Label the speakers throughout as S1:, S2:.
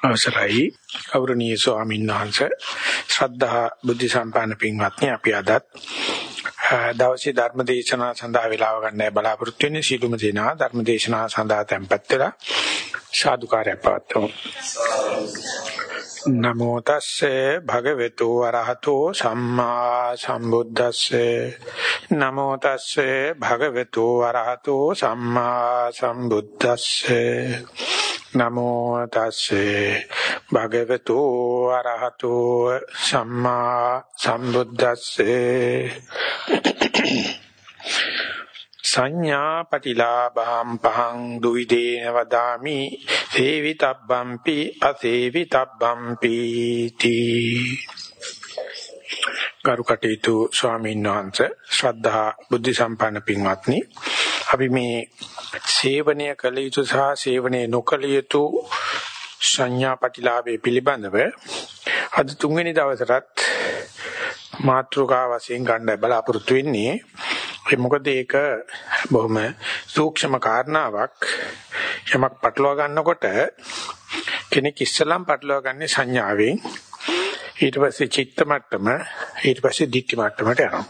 S1: අවසරයි. ගෞරවනීය ස්වාමීන් වහන්සේ ශ්‍රද්ධා බුද්ධ සම්පන්න පින්වත්නි අපි අදත් දවසේ ධර්ම දේශනාව සඳහා වේලාව ගන්නයි බලාපොරොත්තු වෙන්නේ. සීලුම දෙනා ධර්ම දේශනාව සඳහා tempත් වෙලා සාදුකාරය පවත්වමු. නමෝ තස්සේ භගවතු වරහතෝ සම්මා සම්බුද්දස්සේ. නමෝ තස්සේ භගවතු වරහතෝ සම්මා සම්බුද්දස්සේ. නමෝ තස්සේ භගවතු අරහතෝ සම්මා සම්බුද්දස්සේ. සංඥා පටිලාභම් පහං දුවිදේන වදාමි. සේවිතබ්බම්පි අසේවිතබ්බම්පි තී. කරුකටේතු ස්වාමීන් වහන්සේ ශ්‍රද්ධා බුද්ධ සම්පන්න පින්වත්නි අපි මේ සේවනය කළ යුතු සහ සේවනය නොකළ යුතු සංඥා ප්‍රතිලාභයේ පිළිබඳව අද තුන්වෙනි දවසටත් මාත්‍රිකා වශයෙන් ගන්න බලාපොරොත්තු වෙන්නේ. ඒ මොකද ඒක බොහොම සූක්ෂම කාරණාවක්. යමක් පටලවා ගන්නකොට කෙනෙක් ඉස්සලම් පටලවා ගන්නේ සංඥාවෙන්. ඊට පස්සේ චිත්ත මට්ටම ඊට පස්සේ දිට්ඨි මට්ටමට යනවා.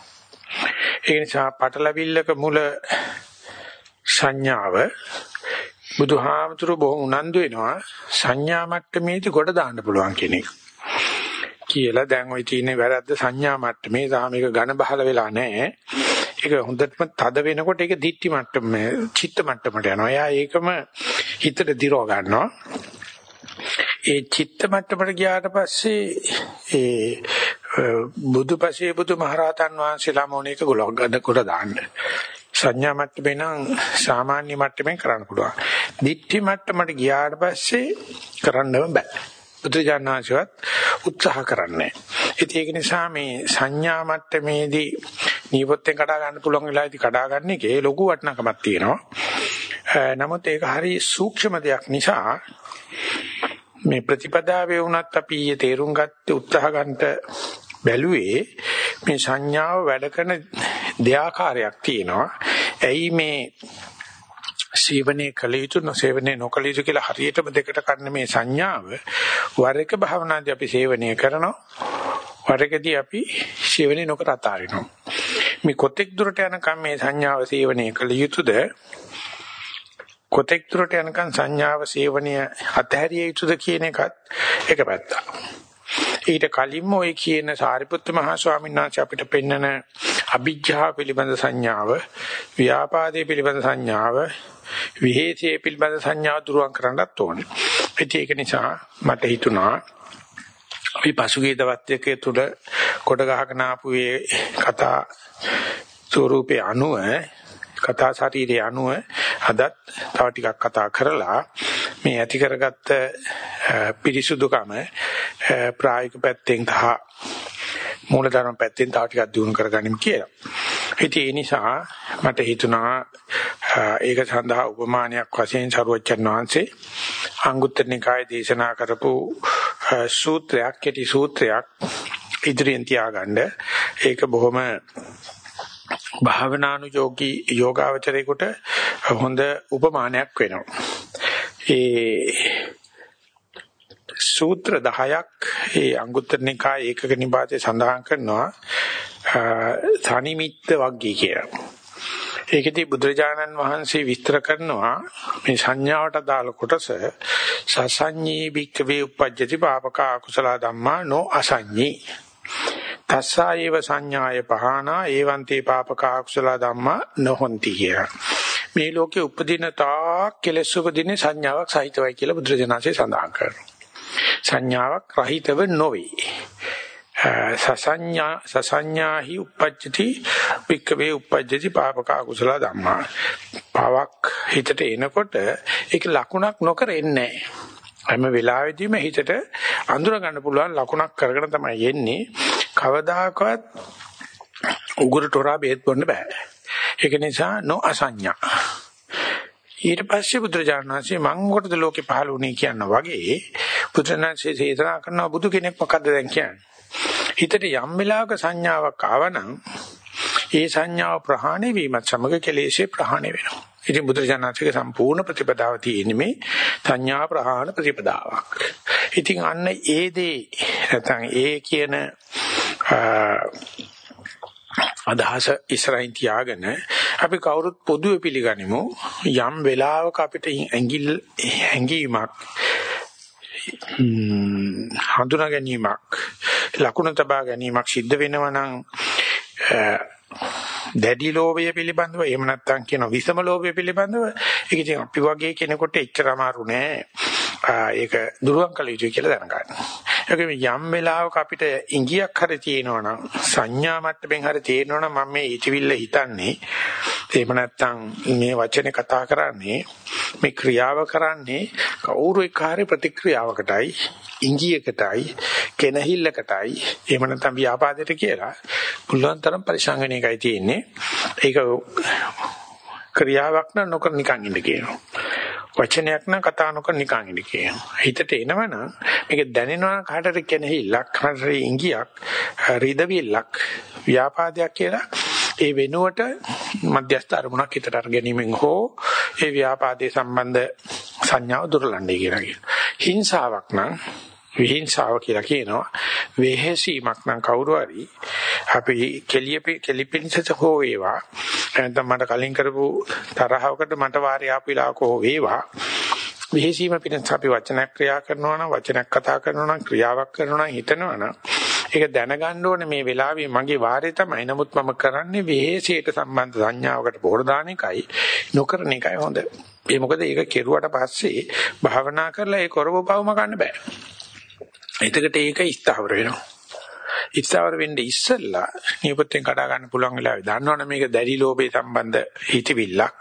S1: ඒ නිසා පටලවිල්ලක මුල සංඥාව බුදුහාමතුරු බොහොම උනන්දු වෙනවා සංඥා මට්ටමේදී කොට දාන්න පුළුවන් කෙනෙක් කියලා. දැන් ওই තියෙන වැරද්ද සංඥා මට්ටමේ සාම මේක ඝන බහල වෙලා නැහැ. ඒක හොඳටම තද වෙනකොට ඒක දිට්ටි මට්ටම චිත්ත මට්ටමට යනවා. එයා ඒකම හිතට දිරව ගන්නවා. ඒ චිත්ත මට්ටමට ගියාට පස්සේ ඒ බුදුපසේ බුදුමහරහතන් වහන්සේලා මොණේක ගොලක් ගන්න කොට දාන්න. සංඥා මට්ටමේ නම් සාමාන්‍ය මට්ටමෙන් කරන්න පුළුවන්. දිට්ඨි මට්ටමට ගියාට පස්සේ කරන්නම බෑ. බුදුජානනාංශවත් උත්සාහ කරන්නේ. ඒක නිසා මේ සංඥා මට්ටමේදී නියපොත්තෙන් කඩා ගන්න පුළුවන් වෙලාවදී කඩා ගන්න එකේ ලොකු වටිනකමක් තියෙනවා. නමුත් ඒක හරි සූක්ෂම දෙයක් නිසා මේ ප්‍රතිපදාවේ වුණත් අපි තේරුම් ගන්න උත්සාහ ගන්නට බැලුවේ මේ සංඥාව වැඩ කරන දෙආකාරයක් තියෙනවා. ඇයි මේ සේවනයේ කළ යුතු නොසේවනයේ නොකළ යුතු කියලා හරියටම දෙකට ගන්න මේ සංඥාව වර එක භාවනාදී අපි සේවනය කරනවා. වර එකදී අපි සේවනයේ නොකර අතාරිනවා. මේ කොතෙක් දුරට යනකම් මේ සංඥාව සේවනය කළ යුතුද? කොතෙක් දුරට යනකම් සංඥාව සේවනය අතහැරිය යුතුද කියන එකත් එක පැත්තක්. ඊට කලින්ම ඔය කියන සාරිපුත්ත මහ ස්වාමීන් වහන්සේ අපිට පෙන්නන අභිජ්ජා පිළිබඳ සංඥාව, ව්‍යාපාදයේ පිළිබඳ සංඥාව, විහෙතයේ පිළිබඳ සංඥාව දුරුවන් කරන්නත් ඕනේ. ඒක නිසා මට හිතුණා අපි පසුගිය දවස් තුල කොට ගහගෙන ආපු කතා ස්වරූපේ අනුව කතා ශරීරයේ අනුව අදත් තව ටිකක් කතා කරලා මේ ඇති කරගත්ත පිරිසුදුකම ප්‍රායෝගික පැත්තෙන් තහ මූලධර්ම පැත්තෙන් තව ටිකක් දියුණු කරගනිමු කියලා. ඉතින් ඒ නිසා මට හිතුණා ඒක සඳහා උපමානයක් වශයෙන් සරුවච්චන් වහන්සේ අංගුත්තර නිකායේ දේශනා කරපු සූත්‍රයක් කෙටි සූත්‍රයක් ඉදිරියෙන් තියාගන්න ඒක බොහොම භාවනානුයෝගී යෝගාවචරයකට හොඳ උපමානයක් වෙනවා. ඒ සූත්‍ර 10ක් ඒ අංගුත්තර නිකාය ඒකක නිපාතේ සඳහන් කරනවා තනිමිත්ත වග්ගී කියලා. ඒකදී බුදුරජාණන් වහන්සේ විස්තර කරනවා මේ සංඥාවට දාල කොටස සසඤ්ඤී භික්ඛවේ uppajjati papaka akusala dhamma no asඤ්ඤී තස්සායේව සංඥාය පහනා ඒවන්තේ පාපක අකුසල ධම්මා නොහොಂತಿ කිය. මේ ලෝකේ උපදින තා කෙලෙස් උපදින සංඥාවක් සහිතවයි කියලා බුදුරජාණන්සේ සඳහන් කරනවා. සංඥාවක් රහිතව නොවේ. සසඤ්ඤා සසඤ්ඤාහි uppajjati වික්කවේ uppajjati පාපක අකුසල ධම්මා. පාවක් හිතට එනකොට ඒක ලකුණක් නොකර එන්නේ හැම වෙලාවෙදීම හිතට අඳුර ගන්න පුළුවන් ලකුණක් කරගෙන තමයි යන්නේ. කවදාකවත් උගුරට හොරා බෙහෙත් බොන්න බෑ. ඒක නිසා නොඅසඤ්ඤා. ඊට පස්සේ බුදුරජාණන් වහන්සේ මං කොටද ලෝකේ පහළ වුණේ කියන වගේ බුදුරජාණන්සේ දේශනා කරන බුදු කෙනෙක් මොකද්ද දැන් කියන්නේ? හිතට යම් වෙලාවක සංඥාවක් ආවනම් ඒ සංඥාව ප්‍රහාණය වීමත් සමග කෙලෙසේ ප්‍රහාණය වෙනවා. ඉතින් බුදුරජාණන්සේගේ සම්පූර්ණ ප්‍රතිපදාව තියෙන්නේ මේ සංඥා ප්‍රහාණ ප්‍රතිපදාවක්. ඉතින් අන්න ඒ දේ නැත්නම් ඒ කියන අදහස ඉස්සරහින් තියාගෙන අපි කවුරුත් පොදුවේ පිළිගනිමු යම් වෙලාවක අපිට ඇඟිල් ඇඟීමක් හඳුනා ගැනීමක් ලකුණු තබා ගැනීමක් සිද්ධ වෙනවා නම් දැඩි ලෝභය පිළිබඳව එහෙම නැත්නම් කියන විසම ලෝභය පිළිබඳව ඒක ඉතින් අපි වගේ කෙනෙකුට එච්චර අමාරු නෑ ඒක දුරුවන් කළ යුතුයි කියලා දැනගන්න. ඒකෙම යම් වෙලාවක අපිට ඉංගියක් හරි තියෙනවනම් සංඥා මට්ටමින් හරි තියෙනවනම් මම මේ ඊටිවිල්ල හිතන්නේ. එහෙම නැත්නම් මේ වචනේ කතා කරන්නේ මේ ක්‍රියාව කරන්නේ කවුරු එක්කාරේ ප්‍රතික්‍රියාවකටයි ඉංගියකටයි කෙනහිල්ලකටයි. එහෙම නැත්නම් ව්‍යාපාදයට කියලා පුළුවන් තරම් පරිසංගන එකයි තියෙන්නේ. ඒක ක්‍රියාවක් නම් නොකර නිකන් ඉන්න කියනවා. වචනයක් නම් කතා නොකර නිකන් ඉන්න කියනවා. හිතට එනවනම් මේක දැනෙනවා කාටට කෙනහිල්ලක් කාටට ඉංගියක් රිදවිල්ලක් ව්‍යාපාදයක් කියලා. ඒ වෙනුවට මධ්‍යස්ථ අරමුණක් හිතට අර ගැනීමෙන් හෝ ඒ ව්‍යාපාදයේ සම්බන්ධ සංඥාව දුරලන්නේ කියලා කියනවා. හිංසාවක් නම් විහිංසාව කියලා කියනවා. වෙහෙසීමක් නම් කවුරු හරි අපි කෙලිය කෙලිපින්සත හෝ වේවා නැත්නම් මට කලින් කරපු තරහවකට මට වාරේ ආපු වෙලාවක හෝ වේවා විහෙසීම පිණිස අපි වචනක් ක්‍රියා කරනවා නම් වචනක් කතා කරනවා නම් ක්‍රියාවක් කරනවා නම් හිතනවා නම් ඒක දැනගන්න ඕනේ මේ වෙලාවේ මගේ වාරේ තමයි. නමුත් මම කරන්නේ වෙහෙසයට සම්බන්ධ සංඥාවකට පොර දාන එකයි නොකරන එකයි හොඳ. ඒ මොකද ඒක කෙරුවට පස්සේ භාවනා කරලා ඒ කරව බවම ගන්න බෑ. එතකොට ඒක ස්ථාවර වෙනවා. ඉස්සවර වෙන්නේ ඉස්සෙල්ලා නියපොත්තෙන් කඩා ගන්න පුළුවන් වෙලාවේ දන්නවනේ මේක දැඩි ලෝභේ සම්බන්ධ හිතවිල්ලක්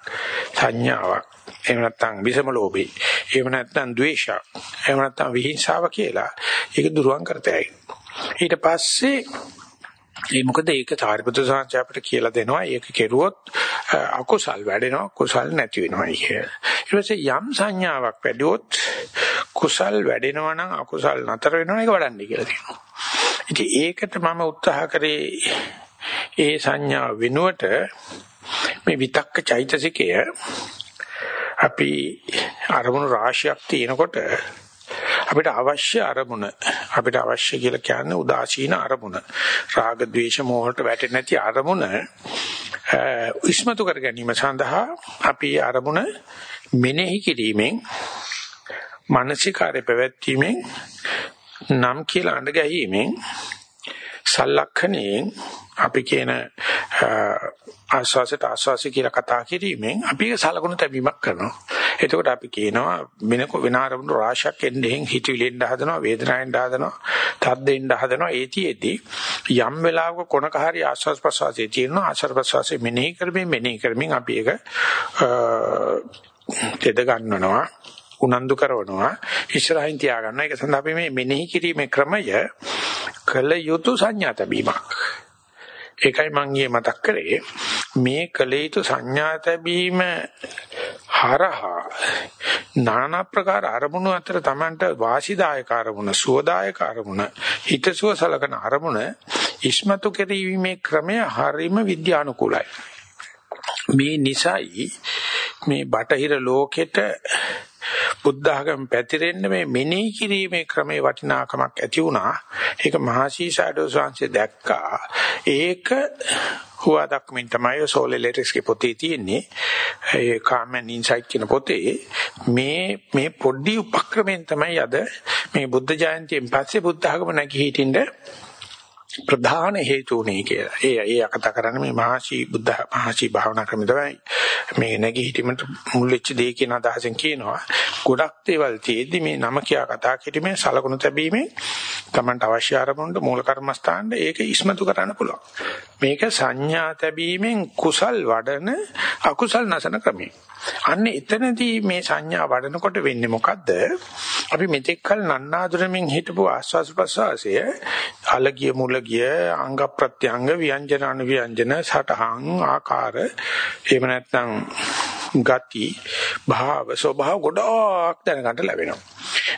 S1: සංඥාවක්. එහෙම නැත්නම් විසම ලෝභේ එහෙම නැත්නම් ද්වේෂයක්. එහෙම නැත්නම් විහිංසාව කියලා ඒක දුරුවන් කරතයි ඊට පස්සේ ඒ මොකද ඒක සාරිපුත්‍ර සාංශය අපිට කියලා දෙනවා. ඒක කෙරුවොත් අකුසල් වැඩෙනවා. කුසල් නැති වෙනවා කිය. ඊට පස්සේ යම් සංඥාවක් වැඩිවොත් කුසල් වැඩෙනවා නම් අකුසල් නතර වෙනවා ඒක වඩන්නේ කියලා කියනවා. ඉතින් ඒකට මම උත්සාහ කරේ ඒ සංඥා වෙනුවට මේ විතක්ක චෛතසිකය අපි අරමුණු රාශියක් තියෙනකොට අපිට අවශ්‍ය අරමුණ අපිට අවශ්‍ය කියලා කියන්නේ උදාසීන අරමුණ රාග ద్వේෂ මෝහට වැටෙන්නේ නැති අරමුණ ඉස්මතු කර ගැනීම සඳහා අපි අරමුණ මෙනෙහි කිරීමෙන් මානසිකාරය පැවැත්වීමෙන් නම් කියලා අඬ ගැහිීමෙන් සලක්ෂණයෙන් අපි කියන ආස්වාසයට ආස්වාසි කියලා කතා කිරීමෙන් අපි ඒක සලකුණු තැබීමක් කරනවා. එතකොට අපි කියනවා වෙන වෙන ආරමුණු රාශියක් එන්නේ හිතවිලෙන් හදනවා වේදනාවෙන් හදනවා තද්දෙන් හදනවා. ඒතිෙදී යම් වෙලාවක කොනක හරි ආස්වාස් ප්‍රසවාසයේ තියෙනවා. ආශ්වාස ප්‍රසවාසයේ මෙනෙහි කරමින් මෙනෙහි කරමින් අපි ඒක තෙද ගන්නනවා. උනන්දු කරනවා ඉස්සරහින් තියාගන්නවා ඒක සඳහා අපි මේ මෙනෙහි කිරීමේ ක්‍රමය කළ යුතු සංඥා තැබීමක්. ඒකයි මම ඊයේ මතක් කරේ. මේ කළ යුතු සංඥා තැබීම හරහා নানা ප්‍රකාර අරමුණු අතර Tamanට වාසිදායක අරමුණ සුවදායක අරමුණ හිතසුව සලකන අරමුණ ඉස්මතු කිරීමේ ක්‍රමය හරීම විද්‍යානුකූලයි. මේ නිසයි මේ බටහිර ලෝකෙට බුද්ධ ආගම පැතිරෙන්න මේ මෙනෙහි කිරීමේ ක්‍රමේ වටිනාකමක් ඇති වුණා. ඒක මහසී ෂැඩෝ සංසේ දැක්කා. ඒක හුවා දක්මින් තමයි සෝලේ ලෙටර්ස්ගේ පොතේ තියෙන්නේ. ඒ කාමන් ඉන්සයිට් කියන පොතේ මේ මේ පොඩි උපක්‍රමෙන් තමයි අද මේ බුද්ධ ජයන්තියෙන් පස්සේ බුද්ධ ආගම නැගී හිටින්න ප්‍රධාන හේතුුනේ කියලා. ඒ ඒ කතා කරන්නේ මේ මහසි බුද්ධ මහසි භාවනා ක්‍රම තමයි මේ නැගී හිටීමට මුල් වෙච්ච දේ කියන අදහසෙන් කියනවා. ගොඩක් දේවල් තියෙද්දි මේ නම කියා කතා කිරීමේ සලකුණු තැබීමේ Tamanට අවශ්‍ය ආරමුණට මූල කර්මස්ථානට ඒක ඉස්මතු කරන්න පුළුවන්. මේක සංඥා තැබීමෙන් කුසල් වඩන අකුසල් නැසන ක්‍රමයක්. අන්න එතනදී මේ සංඥා වඩනකොට වෙන්නේ මොකද්ද? අපි මෙතෙක් කල නන්නාඳුරමින් හිටපු ආස්වාස් ප්‍රසවාසය අලගිය මුලගිය අංග ප්‍රත්‍යංග ව්‍යංජන අනුව්‍යංජන සටහන් ආකාර එහෙම නැත්නම් ගති භාව ස්වභාව ගොඩක් දැනගන්න ලැබෙනවා.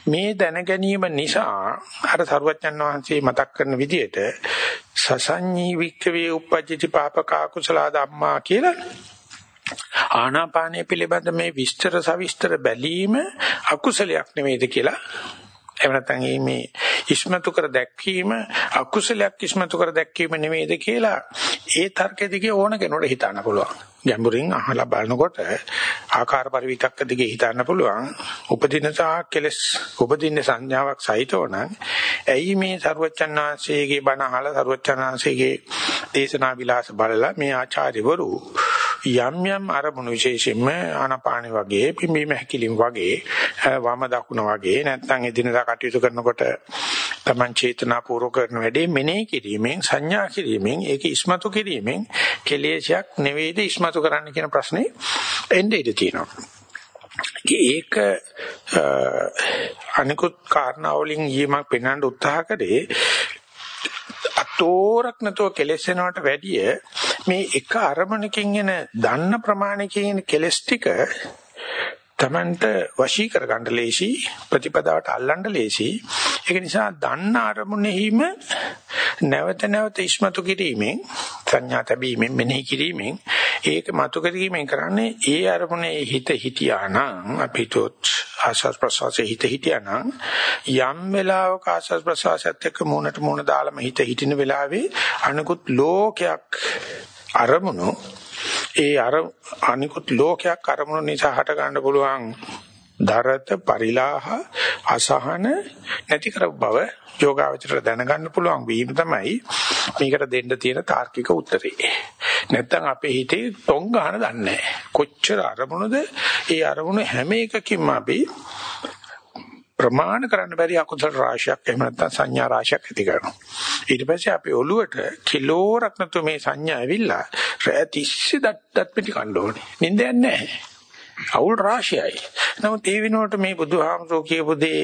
S1: මේ දැන ගැනීම නිසා අර සරුවච්චන් වහන්සේ මතක් කරන විදිහට සසඤ්ඤී වික්ඛවේ uppajjati papaka kusala dhamma කියලා ආනාපානය පිළිබඳ මේ විස්තර සවිස්තර බැලීම අකුසලයක් නෙමෙයිද කියලා එහෙම නැත්නම් මේ ඉස්මතු කර දැක්වීම අකුසලයක් ඉස්මතු කර දැක්වීම නෙමෙයිද කියලා ඒ තර්කෙ දිගේ ඕන කෙනෙකුට හිතන්න පුළුවන්. ගැඹුරින් අහලා බලනකොට ආකාර පරිවිතක්ක දිගේ හිතන්න පුළුවන්. උපදිනසා කෙලස් උපදින්න සංඥාවක් සහිතව නම් ඇයි මේ සරුවචනාංශයේගේ බණ අහලා සරුවචනාංශයේගේ දේශනා විලාස බලලා මේ ආචාර්යවරු යම් යම් අරමුණු විශේෂයෙන්ම ආනාපානෙ වගේ පිම්බීම හැකිලිම් වගේ වම දකුණ වගේ නැත්නම් එදිනදා කටයුතු කරනකොට Taman චේතනා පූර්වක කරන වැඩේ මෙනෙහි කිරීමෙන් සංඥා කිරීමෙන් ඒක ඉස්මතු කිරීමෙන් කෙලෙසයක් නෙවෙයිද ඉස්මතු කරන්න කියන ප්‍රශ්නේ එන්නේ ඉඳී තියෙනවා. ඒක අනිකුත් කාරණා වලින් ඊමක් පෙන්වන්න උත්සාහ කරේ අතෝරක් නැතුව කෙලස් වෙනවට වැඩිය මේ එක අරමුණකින් එන දන්න ප්‍රමාණයකින් එන කෙලස් ටික තමන්ට වශී කරගන්න ලේසි ප්‍රතිපදාවට අල්ලන්න ලේසි. ඒක නිසා දන්න අරමුණෙහිම නැවත නැවත ඉස්මතු කිරීමෙන් සංඥා තැබීමෙන් මෙනෙහි කිරීමෙන් ඒක මතු කිරීමෙන් කරන්නේ ඒ අරමුණේ හිත හිටියා නම් අපිටොත් ආශස් ප්‍රසවාසයේ හිත හිටියා නම් යම් වෙලාවක ආශස් ප්‍රසවාසයත් එක්ක මූණට මූණ දාලම හිත හිටින වෙලාවේ අනිකුත් ලෝකයක් අරමුණු ඒ අර අනිකුත් ලෝකයක් අරමුණු නිසා හට ගන්න පුළුවන් දරත පරිලාහ අසහන නැති කර බව යෝගාවචර දැනගන්න පුළුවන් වීම තමයි මේකට දෙන්න තියෙන තාර්කික උත්තරේ. නැත්තම් අපේ හිතේ තොං ගන්න දන්නේ කොච්චර අරමුණද ඒ අරමුණ හැම එකකින්ම අපි ප්‍රමාණ කරන්න බැරි අකුසල රාශියක් එහෙම නැත්නම් සංඥා රාශියක් ඇති කරනවා. ඊට පස්සේ අපේ ඔළුවට කිලෝරක් නැතු මේ සංඥා ඇවිල්ලා රැ 30 දත් දත් පිටි කන්න ඕනේ. නින්දයක් නැහැ. අවුල් රාශියයි. නමුත් ඒ වෙනුවට මේ බුදුහාමුදුරුවෝ කියපු දේ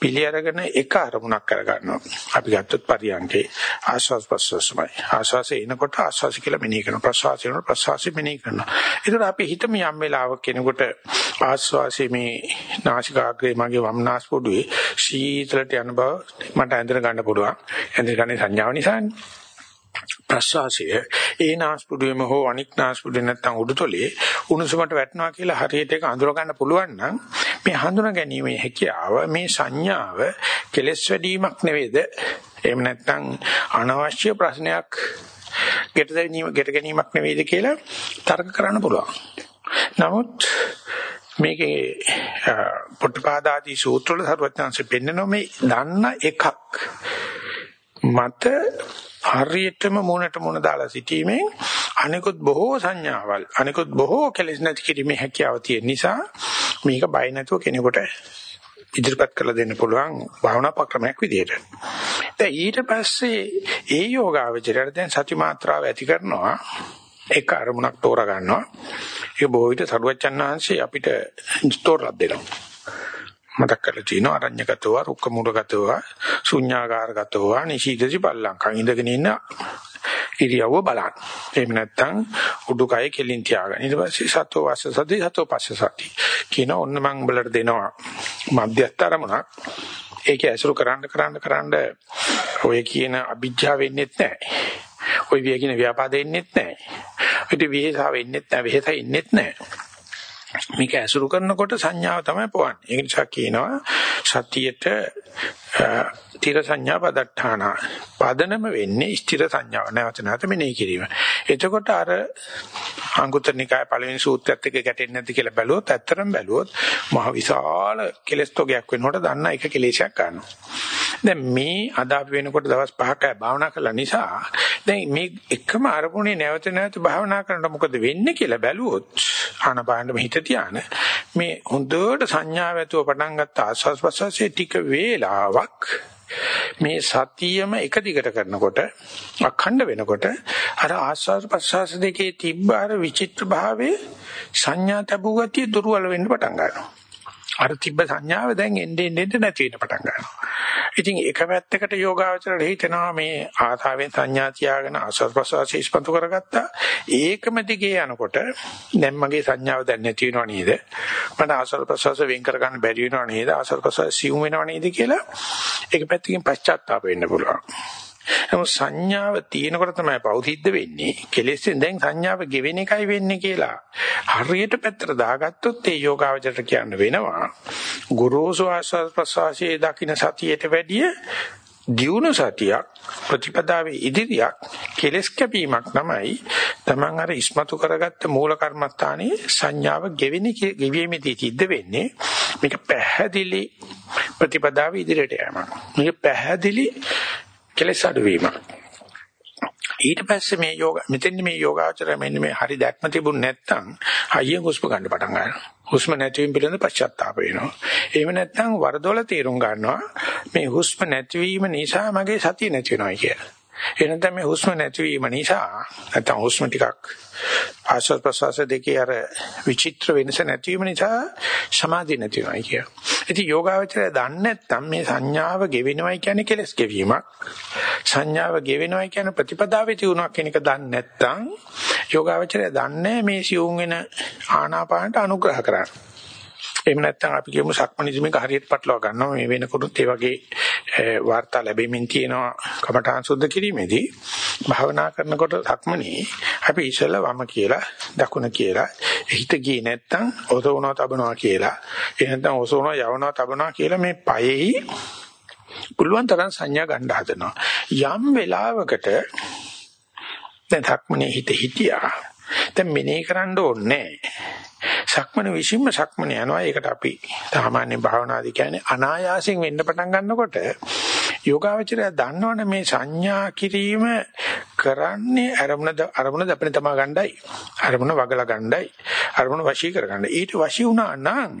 S1: පිළි අරගෙන එක අරමුණක් කරගන්නවා. අපි ගත්තොත් පරියන්කේ ආස්වාස් ප්‍රස්වාසමයි. ආස්වාසේ එනකොට ආස්වාස කියලා මෙනෙහි කරනවා. ප්‍රස්වාසය එනකොට ප්‍රස්වාසය මෙනෙහි කරනවා. ඒකට අපි හිතමු යම් වෙලාවක කෙනෙකුට ආස්වාසේ මේ නාසිකාග්‍රේ මගේ වම්නාස් පොඩුවේ සීතලට යන බව මට ඇඳගෙන ගන්න පුළුවන්. ඇඳගෙන ගන්න සංඥාව නිසානේ. ප්‍රශ්වාසය ඒ නාස්පුඩුවේම හෝ අනික් නාස්පුඩුවේ නැත්තම් උඩුතොලේ උණුසුමට වැටෙනවා කියලා හරියට ඒක අඳුර ගන්න පුළුවන් නම් මේ හඳුනා ගැනීමේ හැකියාව මේ සංඥාව කෙලස් වැඩිවීමක් නෙවෙයිද? එහෙම නැත්තම් අනවශ්‍ය ප්‍රශ්නයක් ගෙට ගැනීම ගෙට ගැනීමක් නෙවෙයිද කියලා තර්ක කරන්න පුළුවන්. නමුත් මේකේ පොට්ටපාදාදී සූත්‍රවල සරුවත්‍යංශෙ පෙන්නන මේ දන්න එකක් මත හරියටම මොනට මොන දාලා සිටීමෙන් අනිකුත් බොහෝ සංඥාවල් අනිකුත් බොහෝ කෙලෙස් නැති කිරීමේ හැකියාව තියෙන නිසා මේක බය නැතුව කෙනෙකුට ඉදිරිපත් කරලා දෙන්න පුළුවන් භාවනා ප්‍රක්‍රමයක් විදියට. දැන් ඊට පස්සේ ඒ යෝගාවචරයට දැන් සති මාත්‍රාව ඇති කරනවා එක අරමුණක් තෝරා ගන්නවා. ඒක බොහෝ විට සරුවච්චන් වහන්සේ අපිට තෝරලා දෙනවා. මතක් කරලා තිනවා අරඤ්‍යගතව රුක්ක මූලගතව ශුඤ්ඤාකාරගතව නිශීදසි පල්ලංකම් ඉඳගෙන ඉන්න ඉරියව්ව බලන්න. එහෙම නැත්නම් උඩුකය කෙලින් තියාගන්න. ඊට පස්සේ සතෝ වාස සති සතෝ පස්ස සති. කියන ඔන්න මම උඹලට දෙනවා මධ්‍යස්ථ අරමුණක්. ඒක ඇසුරු කරන්න කරන්න කරන්න ඔය කියන අභිජ්ජා වෙන්නේත් නැහැ. ඔය විය කියන ව්‍යාපාද වෙන්නේත් නැහැ. ඔය විහෙසා වෙන්නේත් නැහැ. වෙහෙස ඉන්නේත් නැහැ. මේක ඇසුරු කරනකොට සංඥාව තමයි පොවන්නේ. ඒ නිසා කියනවා සතියට තිර සංඥා පදට්ඨාන. පදනම වෙන්නේ ස්ථිර සංඥාව නැවත නැවත මෙනෙහි කිරීම. එතකොට අර අංගුත්තර නිකාය පළවෙනි සූත්‍රයත් එක්ක ගැටෙන්නේ නැද්ද කියලා බැලුවොත් ඇත්තරම් බැලුවොත් මහ විශාල කෙලස් තෝගයක් වෙනකොට දන්න එක කෙලෙසයක් ගන්නවා. දැන් මේ අද අපි වෙනකොට දවස් 5ක භාවනා කළා නිසා දැන් මේ එකම අරමුණේ නැවත නැවත භාවනා කරනකොට මොකද වෙන්නේ කියලා බැලුවොත් ආනපානෙම හිත තියාන මේ හොඳට සංඥාව ඇතුව පටන් ගත්ත ආස්වාස් ප්‍රසවාසයේ ටික වේලාවක් මේ සතියම එක දිගට කරනකොට අඛණ්ඩ වෙනකොට අර ආස්වාද ප්‍රසවාස දෙකේ තිබ්බ අර විචිත්‍ර භාවයේ සංඥා තබු ගතිය දුර්වල වෙන්න පටන් ගන්නවා. අර තිබ්බ සංඥාව දැන් එන්නේ එන්නේ නැති වෙන්න පටන් ගන්නවා. ඉතින් එක පැත්තකට යෝගාවචරයට හිතෙනවා මේ ආසාවෙන් සංඥා තියාගෙන ආස්වාද ප්‍රසවාස ඉස්පතු කරගත්තා. ඒකම දිගේ යනකොට දැන් මගේ සංඥාව දැන් නැති වෙනව නේද? මට ආස්වාද ප්‍රසවාස වෙන් කරගන්න බැරි වෙනව නේද? ආස්වාද ප්‍රසවාස සිවුම් වෙනව නේද කියලා එක පැත්තකින් පශ්චාත්තාප වෙන්න පුළුවන්. නමුත් සංඥාව තියෙනකොට තමයි පෞසිද්ධ වෙන්නේ. කෙලෙස්ෙන් දැන් සංඥාව ගෙවෙන එකයි වෙන්නේ කියලා. හරියට පැත්තට දාගත්තොත් ඒ යෝගාවචරයට කියන්න වෙනවා. ගුරුසු ආස්වාද ප්‍රසවාසයේ දකින්න සතියට වැඩිය දියුණු සතියක් ප්‍රතිපදාවේ ඉදිරියක් කෙලස් කැපීමක් තමයි Taman අර ඉස්මතු කරගත්ත මූල කර්මස්ථානයේ සංඥාව ගෙවෙන ගෙවීමේදී සිද්ධ වෙන්නේ මේක පැහැදිලි ප්‍රතිපදාවේ ඉදිරියට යෑමක් මේක පැහැදිලි කෙලස් අඩුවීමක් ඊට පස්සේ මේ යෝග මෙතෙන් මේ යෝගාචරය මෙන්න මේ හරි දැක්ම තිබුණ නැත්නම් හයියෙන් හුස්ම ගන්න පටන් ගන්නවා. හුස්ම නැතිවීම පිළිබඳ පශ්චාත්තාප වෙනවා. එහෙම නැත්නම් වරදොල තීරුම් ගන්නවා මේ හුස්ම නැතිවීම නිසා මගේ සතිය නැති වෙනවා කියලා. එනනම් මේ හුස්ම නැතිවීම නිසා නැත්නම් හුස්ම ටිකක් ආශ්වාස ප්‍රශ්වාස දෙකේ අර විචිත්‍ර වෙනස නැතිවීම නිසා සමාධිය නැති වෙනවා කිය. ඉතින් යෝගාවචරය දන්නේ නැත්නම් මේ සංඥාව ගෙවෙනවයි කියන්නේ කෙලස් ගෙවීමක්. සංඥාව ගෙවෙනවයි කියන ප්‍රතිපදාවේ තියුණක් කියන එක දන්නේ නැත්නම් යෝගාවචරය දන්නේ මේ සියුම් වෙන ආනාපානට අනුග්‍රහ කරන්නේ. එහෙම නැත්නම් අපි කියමු සක්මණේදී මේක හරියට පටලවා ගන්නවා මේ වෙනකොටත් ඒ වගේ වාර්තා ලැබෙමින් තියෙනවා කමඨාන් සුද්ධ කිරීමේදී භාවනා කරනකොට සක්මණේ අපි ඉස්සෙල්ලා වම කියලා දකුණ කියලා හිත ගියේ නැත්නම් ඔසවනවා තබනවා කියලා එහෙනම් ඔසවනවා යවනවා තබනවා කියලා මේ පයෙහි පුළුවන් තරම් සංඥා ගන්න හදනවා. යම් වෙලාවකට දැන් සක්මණේ හිත හිටියා දැන් මෙනේ කරන්න ඕනේ සක්මන විසින්ම සක්මන යනවා. ඒකට අපි සාමාන්‍ය භාවනාදී කියන්නේ අනායාසයෙන් වෙන්න පටන් ගන්නකොට යෝගාවචරය දන්නවනේ මේ සංඥා කිරීම කරන්නේ අරමුණ අරමුණ දපන තමා ගණ්ඩායි. අරමුණ වගලා ගණ්ඩායි. අරමුණ වශී කර ගන්න. ඊට වශී වුණා නම්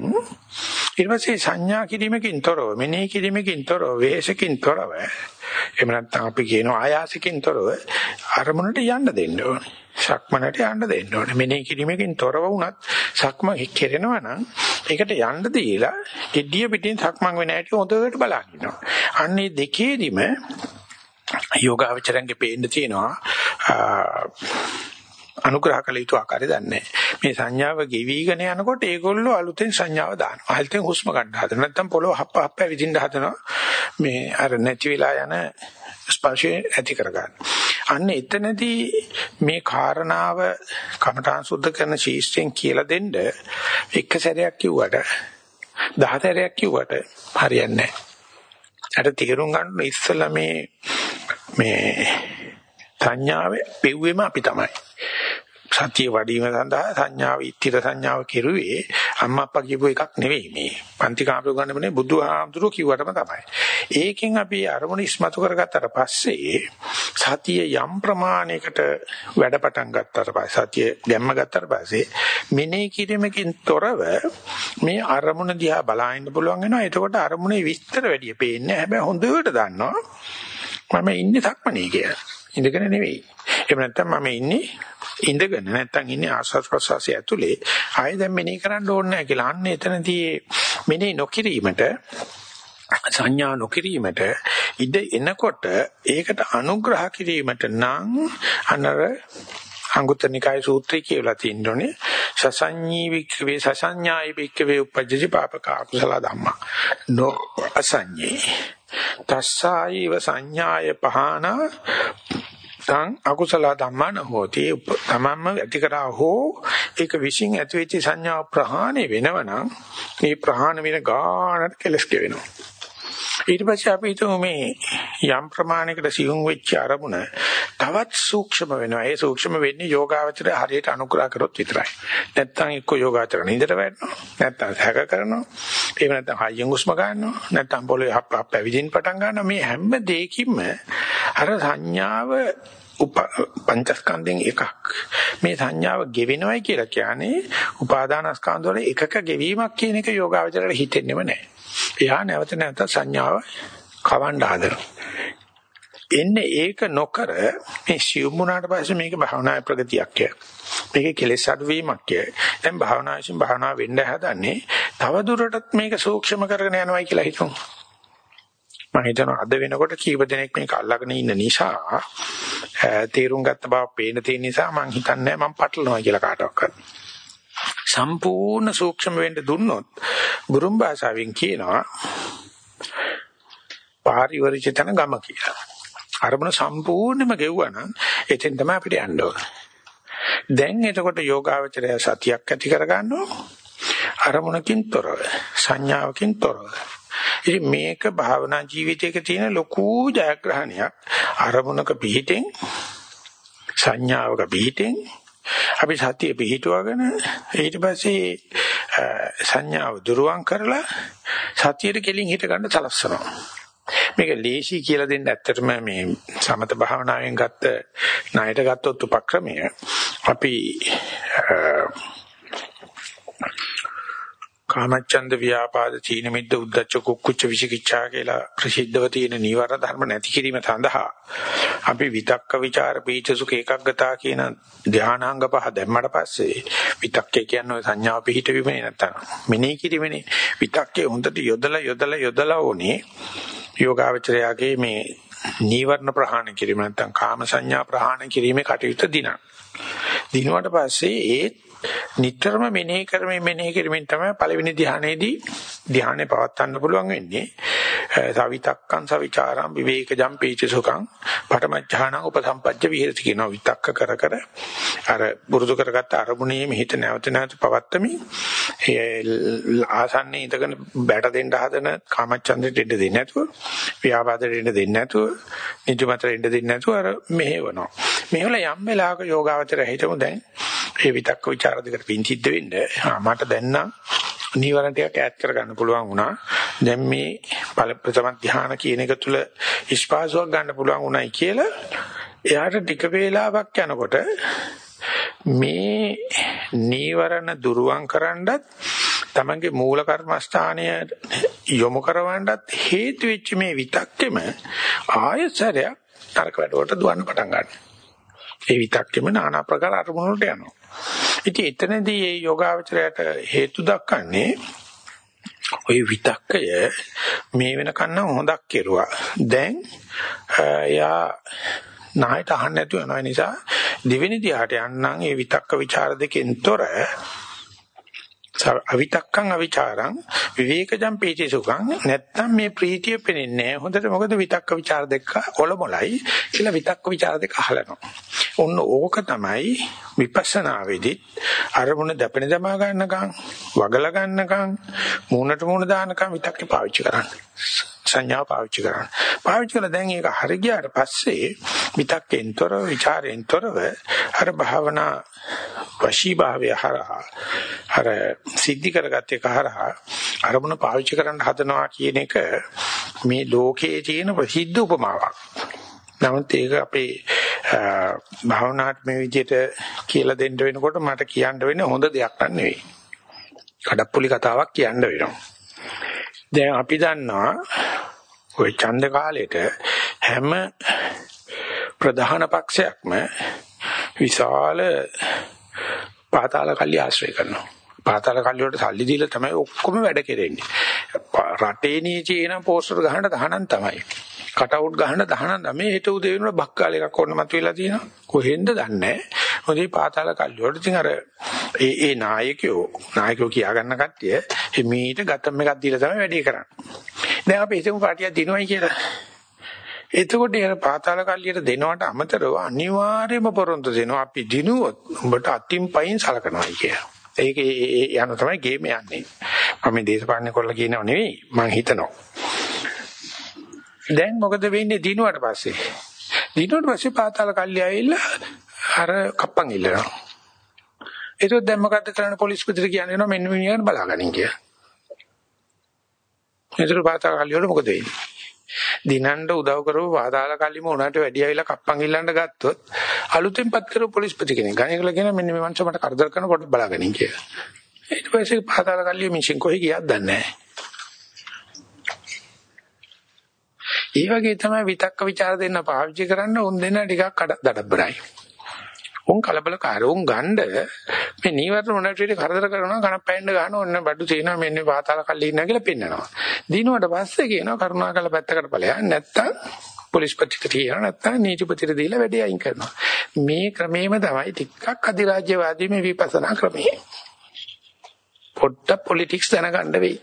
S1: ඊට පස්සේ සංඥා කිරීමකින් තොරව මෙනෙහි කිරීමකින් තොරව වෙහසකින් තොරව එහෙම නැත්නම් අපි කියනවා ආයාසකින් තොරව අරමුණට යන්න දෙන්න ඕනේ. සක්මනට යන්න දෙන්න ඕනේ. මෙනෙහි කිරීමකින් තොරව වුණත් සක්ම කෙරෙනවා නම් ඒකට යන්න දීලා gediya පිටින් සක්මන් වෙන හැටි හොඳට බලන්න ඉන්නවා. අන්නේ දෙකේදිම යෝගාවචරංගේ පේන්න තියෙනවා අනුග්‍රහ කළ යුතු ආකාරය දන්නේ මේ සංඥාව ගෙවිගෙන යනකොට ඒගොල්ලෝ අලුතෙන් සංඥාව දානවා. අලුතෙන් හුස්ම ගන්න හදනවා. නැත්නම් පොළොව හප්ප හප්ප විදින්න හදනවා. මේ අර නැති වෙලා යන ස්පර්ශය ඇති කරගන්න. අන්න එතනදී මේ කාරණාව කමඨාන් සුද්ධ කරන ශීෂ්ඨයෙන් කියලා දෙන්න එක සැරයක් කිව්වට දහ සැරයක් කිව්වට හරියන්නේ නැහැ. අර තේරුම් ගන්න ඉස්සලා මේ මේ සංඥාවේ පෙව්වෙම අපි තමයි. සතිය වඩීම සඳහා සංඥාව ඉතිර සංඥාව කෙරුවේ අම්මා අප්පා කියපු එකක් නෙවෙයි මේ. පන්ති කාමරු ගන්නමනේ බුදුහාමුදුරුවෝ කිව්වටම තමයි. ඒකෙන් අපි අරමුණ ඉස්මතු කරගත්තට පස්සේ සතිය යම් ප්‍රමාණයකට වැඩ පටන් ගත්තට පස්සේ සතිය ගැම්ම ගත්තට පස්සේ මෙනෙහි කිරීමකින් තොරව මේ අරමුණ දිහා බලන්න පුළුවන් වෙනවා. එතකොට අරමුණේ විස්තර වැඩි පේන්නේ. හැබැයි හොඳට දන්නවා මම ඉන්නේ සක්මනේ කියලා. ඉඳගෙන නෙවෙයි. එහෙම නැත්නම් මම ඉන්නේ ඉඳගෙන. නැත්නම් ඉන්නේ ආස්වාද ප්‍රසවාසය ඇතුලේ. ආයෙ දැන් මෙනෙහි කරන්න ඕනේ නැහැ කියලා. අන්න එතනදී මෙනෙහි නොකිරීමට සංඥා නොකිරීමට ඉඩ එනකොට ඒකට අනුග්‍රහ කිරීමට නම් අනර අංගුත්තර නිකායේ සූත්‍රය කියලා තියෙනෝනේ. සසඤ්ඤී වික්ඛවේ සසඤ්ඤායි වික්ඛවේ උපජ්ජති පාපක අකුසල ධම්මා. නෝ අසඤ්ඤේ තස්සායිව සංඥාය පහන තං අකුසල ධම්මන හෝති. තමන්ම ඇති කරා හෝ ඒක විශ්ින් ඇති වෙච්ච සංඥා ප්‍රහාණය වෙනවනම් මේ ප්‍රහාණ වෙන ගානට කෙලස් කෙවෙනවා ඊට පස්සේ අපි හිතමු මේ යම් ප්‍රමාණයකට සියුම් වෙච්ච අරමුණ තවත් සූක්ෂම වෙනවා. ඒ සූක්ෂම වෙන්නේ යෝගාවචරය හරියට අනුග්‍රහ කරොත් විතරයි. නැත්තම් එක්ක යෝගාචර නින්දට වැටෙනවා. නැත්තම් හැක කරනවා. එහෙම නැත්තම් හයියෙන් හුස්ම ගන්නවා. නැත්තම් පොළවේ හප් හප් පැවිදින් පටන් ගන්නවා. මේ හැම දෙයකින්ම අර සංඥාව පංචස්කන්ධෙන් එකක්. මේ සංඥාව ගෙවෙනවයි කියලා කියන්නේ උපාදානස්කන්ධ වල එකක ගෙවීමක් කියන එක යෝගාවචරයට හිතෙන්නේම නැහැ. එයා නැවත නැවත සංඥාව කවන්න හදනවා. එන්නේ ඒක නොකර මේ සියුම් වුණාට පස්සේ මේක භාවනාවේ ප්‍රගතියක් කිය. මේකේ කෙලෙස් අඩුවීමක් කිය. දැන් භාවනාවෙන් භාවනාව වෙන්න හදන්නේ තව දුරටත් මේක සූක්ෂම කරගෙන යනවායි කියලා හිතමු. මම හිතනවා අද වෙනකොට කීප දෙනෙක් මේක අල්ලගෙන ඉන්න නිසා තීරුම් ගත්ත බව පේන තියෙන නිසා මම හිතන්නේ මම පටලනවා කියලා කාටවත්. සම්පූර්ණ සූක්ෂම වෙන්න දුන්නොත් බුරුම් භාෂාවෙන් කියනවා පාරිවරිචතන ගම කියලා. අරමුණ සම්පූර්ණයෙන්ම ගෙවුවා නම් එතෙන් තමයි අපිට යන්න ඕන. දැන් එතකොට යෝගාවචරය සතියක් ඇති කරගන්නවා. අරමුණකින් තොරව සංඥාවකින් තොරව ඉතින් මේක භාවනා ජීවිතයක තියෙන ලොකු ජයග්‍රහණයක් අරමුණක පිහිටෙන් සංඥාවක පිහිටෙන් අපි සතිය පිහිටුවගෙන ඊට පස්සේ සංඥාව දුරුවන් කරලා සතියට කෙලින් හිට ගන්න සලස්සනවා. මේක ලේසි කියලා දෙන්න ඇත්තටම මේ සමත භාවනාවෙන් ගත්ත ණයට ගත්තොත් උපක්‍රමය. අපි කාමච්ඡන්ද ව්‍යාපාද තීන මිද්ද උද්දච්ච කුක්කුච්ච විචිකිච්ඡා කියලා ප්‍රසිද්ධව තියෙන නීවර ධර්ම නැති කිරීම සඳහා අපි විතක්ක ਵਿਚාර පීචසුක ඒකග්ගතා කියන ධානාංග පහ දැම්මට පස්සේ විතක්කේ කියන්නේ සංඥාව පිහිටවීමනේ නැත්තම්. මෙනෙහි කිරීමනේ. විතක්කේ හොඳට යොදලා යොදලා යොදලා ඕනේ. යෝගාවචරයාගේ මේ නීවරණ ප්‍රහාණය කිරීම නැත්තම් කාම සංඥා ප්‍රහාණය කිරීමේ කටයුත්ත දිනන දිනුවට පස්සේ ඒත් නිතරම මෙනෙහි කරමින් මෙනෙහි කරමින් තමයි පළවෙනි ධ්‍යානයේදී ධ්‍යානෙ පවත්වන්න පුළුවන් වෙන්නේ. සවිතක්කං සවිචාරං විවේකජම් පීචසුඛං පඨමඥාන උපසම්පජ්ජ විහෙරති කියනවා. විතක්ක කර කර අර බුරුදු කරගත්ත අරමුණේ මෙහිත නැවත නැවත පවත්තමින් ආසන්නයේ ඉඳගෙන බැට දෙන්න හදන කාමච්ඡන්දෙට දෙන්න දෙන්නේ නැතුව ව්‍යාපාදෙට දෙන්න දෙන්නේ නැතුව නිදිමතට දෙන්න දෙන්නේ නැතුව අර මෙහෙවනවා. මෙහෙවල යම් වෙලාවක යෝගාවචර හිතමු දැන් ඒ විතක්ක ਵਿਚාර දෙකට පින් සිද්ධ වෙන්න. මට දැන් නම් නීවරණ ටිකක් ඈඩ් කරගන්න පුළුවන් වුණා. දැන් මේ ඵල ප්‍රථම ධ්‍යාන කියන එක තුල ස්පාසුවක් ගන්න පුළුවන් උනායි කියලා එයාට ටික වේලාවක් යනකොට මේ නීවරණ දුරුවන් කරන්නත් තමන්ගේ මූල කර්මස්ථානය යොමු කරවන්නත් හේතු වෙච්ච මේ විතක්කෙම ආයසරයක් තරක වැඩවලට දුවන්න පටන් ගන්නවා. ඒ විතක්කෙම নানা ප්‍රකාර අරමුණු වලට යනවා. ඉතින් එතනදී මේ යෝගාවචරයට හේතු දක්වන්නේ ওই විතක්කය මේ වෙනකන් නම් හොඳක් කෙරුවා. දැන් එයා ණයට අහන්න නැතුව යන නිසා දෙවෙනි දිහාට යන්නම් ඒ විතක්ක ਵਿਚාර දෙකෙන් තොර අවිතක්කං අවිචාරං. විවේකජම් පීති සුඛං. නැත්තම් මේ ප්‍රීතිය පෙනෙන්නේ නැහැ. හොඳට මොකද විතක්ක ਵਿਚාර දෙක ඔලොමලයි කියලා විතක්ක ਵਿਚාර දෙක අහලනවා. ඔන්න ඕක තමයි විපස්සනා වෙදිත් අරමුණ දැපෙන දමා ගන්නකම් වගලා ගන්නකම් මූණට මූණ දානකම් විතක්ක පාවිච්චි කරන්නේ. සංඥා පාවිච්චි කරන්න. පාවිච්චි කළා දැන් ඒක හරි ගියාට පස්සේ විතක්කෙන්තර ਵਿਚාරෙන්තරව අර භාවනා වශී භාවය හරහා අර සිද්ධි කරගත්තේ කහරහා අරමුණ පාවිච්චි කරන්න හදනවා කියන එක මේ ලෝකයේ තියෙන ප්‍රසිද්ධ උපමාවක්. නමුත් ඒක අපේ භාවනාත් මේ විදිහට කියලා දෙන්න වෙනකොට මට කියන්න වෙන්නේ හොඳ දෙයක් නෙවෙයි. කඩප්පුලි කතාවක් කියන්න වෙනවා. දැන් අපි දන්නවා ওই ඡන්ද කාලෙට හැම ප්‍රධාන පක්ෂයක්ම විශාල පාතාල කල්ලි ආශ්‍රය කරනවා. පාතාල කල්ලි වලට සල්ලි දීලා තමයි ඔක්කොම වැඩ කෙරෙන්නේ. රටේ නීතිය එන පෝස්ටර් ගහන්න තහනම් තමයි. කට් අවුට් ගහන්න තහනම් මේ හෙට උදේ වෙනකොට බක්කාල එකක් ඕන මතුවලා තියෙනවා. කොහෙන්ද දන්නේ නැහැ. පාතාල කල්ලි වලට ඉතින් අර ඒ ඒ නායකයෝ නායකයෝ කියා ගන්න කට්ටිය මීට ගතම් එකක් දීලා තමයි වැඩේ කරන්නේ. දැන් අපි හිතමු පාටියක් දිනවයි කියලා. එතකොට එන පාතාල කල්ලියට දෙනවට අමතරව අනිවාර්යයෙන්ම පොරොන්දු දෙනවා අපි දිනුවොත් උඹට අතින් පයින් සලකනවා කියලා. ඒක යන තමයි ගේම යන්නේ. මම මේ දේශපාලන කරලා කියනව නෙවෙයි මම හිතනවා. දැන් මොකද වෙන්නේ දිනුවට පස්සේ? දිනුවට පස්සේ පාතාල කල්ලිය ඇවිල්ලා අර කප්පන් ඉල්ලනවා. ඒකත් දැන් මොකද්ද කරන්න පොලිස් පිටට කියන්නේ මෙන්න මිනිහන් බලාගනින් කියලා. ඒතර පාතාල කල්ලිය වල මොකද වෙන්නේ? දිනන්න උදව් කරව පාතාල කල්ලිම උනාට වැඩි ඇවිල්ලා කප්පන් ඉල්ලන්න ගත්තොත් අලුතෙන්පත් කරපු පොලිස් ප්‍රති කෙනෙක් ගණේකලා කියන මෙන්න මේ මනුස්ස මට කරදර කරනකොට බලාගනින් කියලා. ඊට පස්සේ පාතාල කල්ලිය මිෂින් කොහෙ ගියත් දන්නේ නැහැ. ඒ වගේ තමයි විතක්ක ਵਿਚාර දෙන්න පාවිච්චි කරන්න උන් දෙන්න ටිකක් දඩබ්බරයි. උන් කලබලකාරී උන් ගණ්ඩ මේ නීවරණ මොනට විදිහට කරදර කරනවා කනක් පැන්න ගන්න ඕන්න බඩු තියෙනවා මෙන්න පාතාල කල්ලි ඉන්නවා කියලා පෙන්නනවා. දිනුවට පස්සේ කියනවා කරුණාකර පැත්තකට ඵලයන් නැත්තම් පොලිස් පත්‍රික තියනවා නැත්තම් නීතිපතිට දීලා වැඩේ අයින් කරනවා. මේ ක්‍රමේම තමයි ටිකක් අධිරාජ්‍යවාදී මේ විපස්සනා ක්‍රමය. පොඩ්ඩක් පොලිටික්ස් දැනගන්න වෙයි.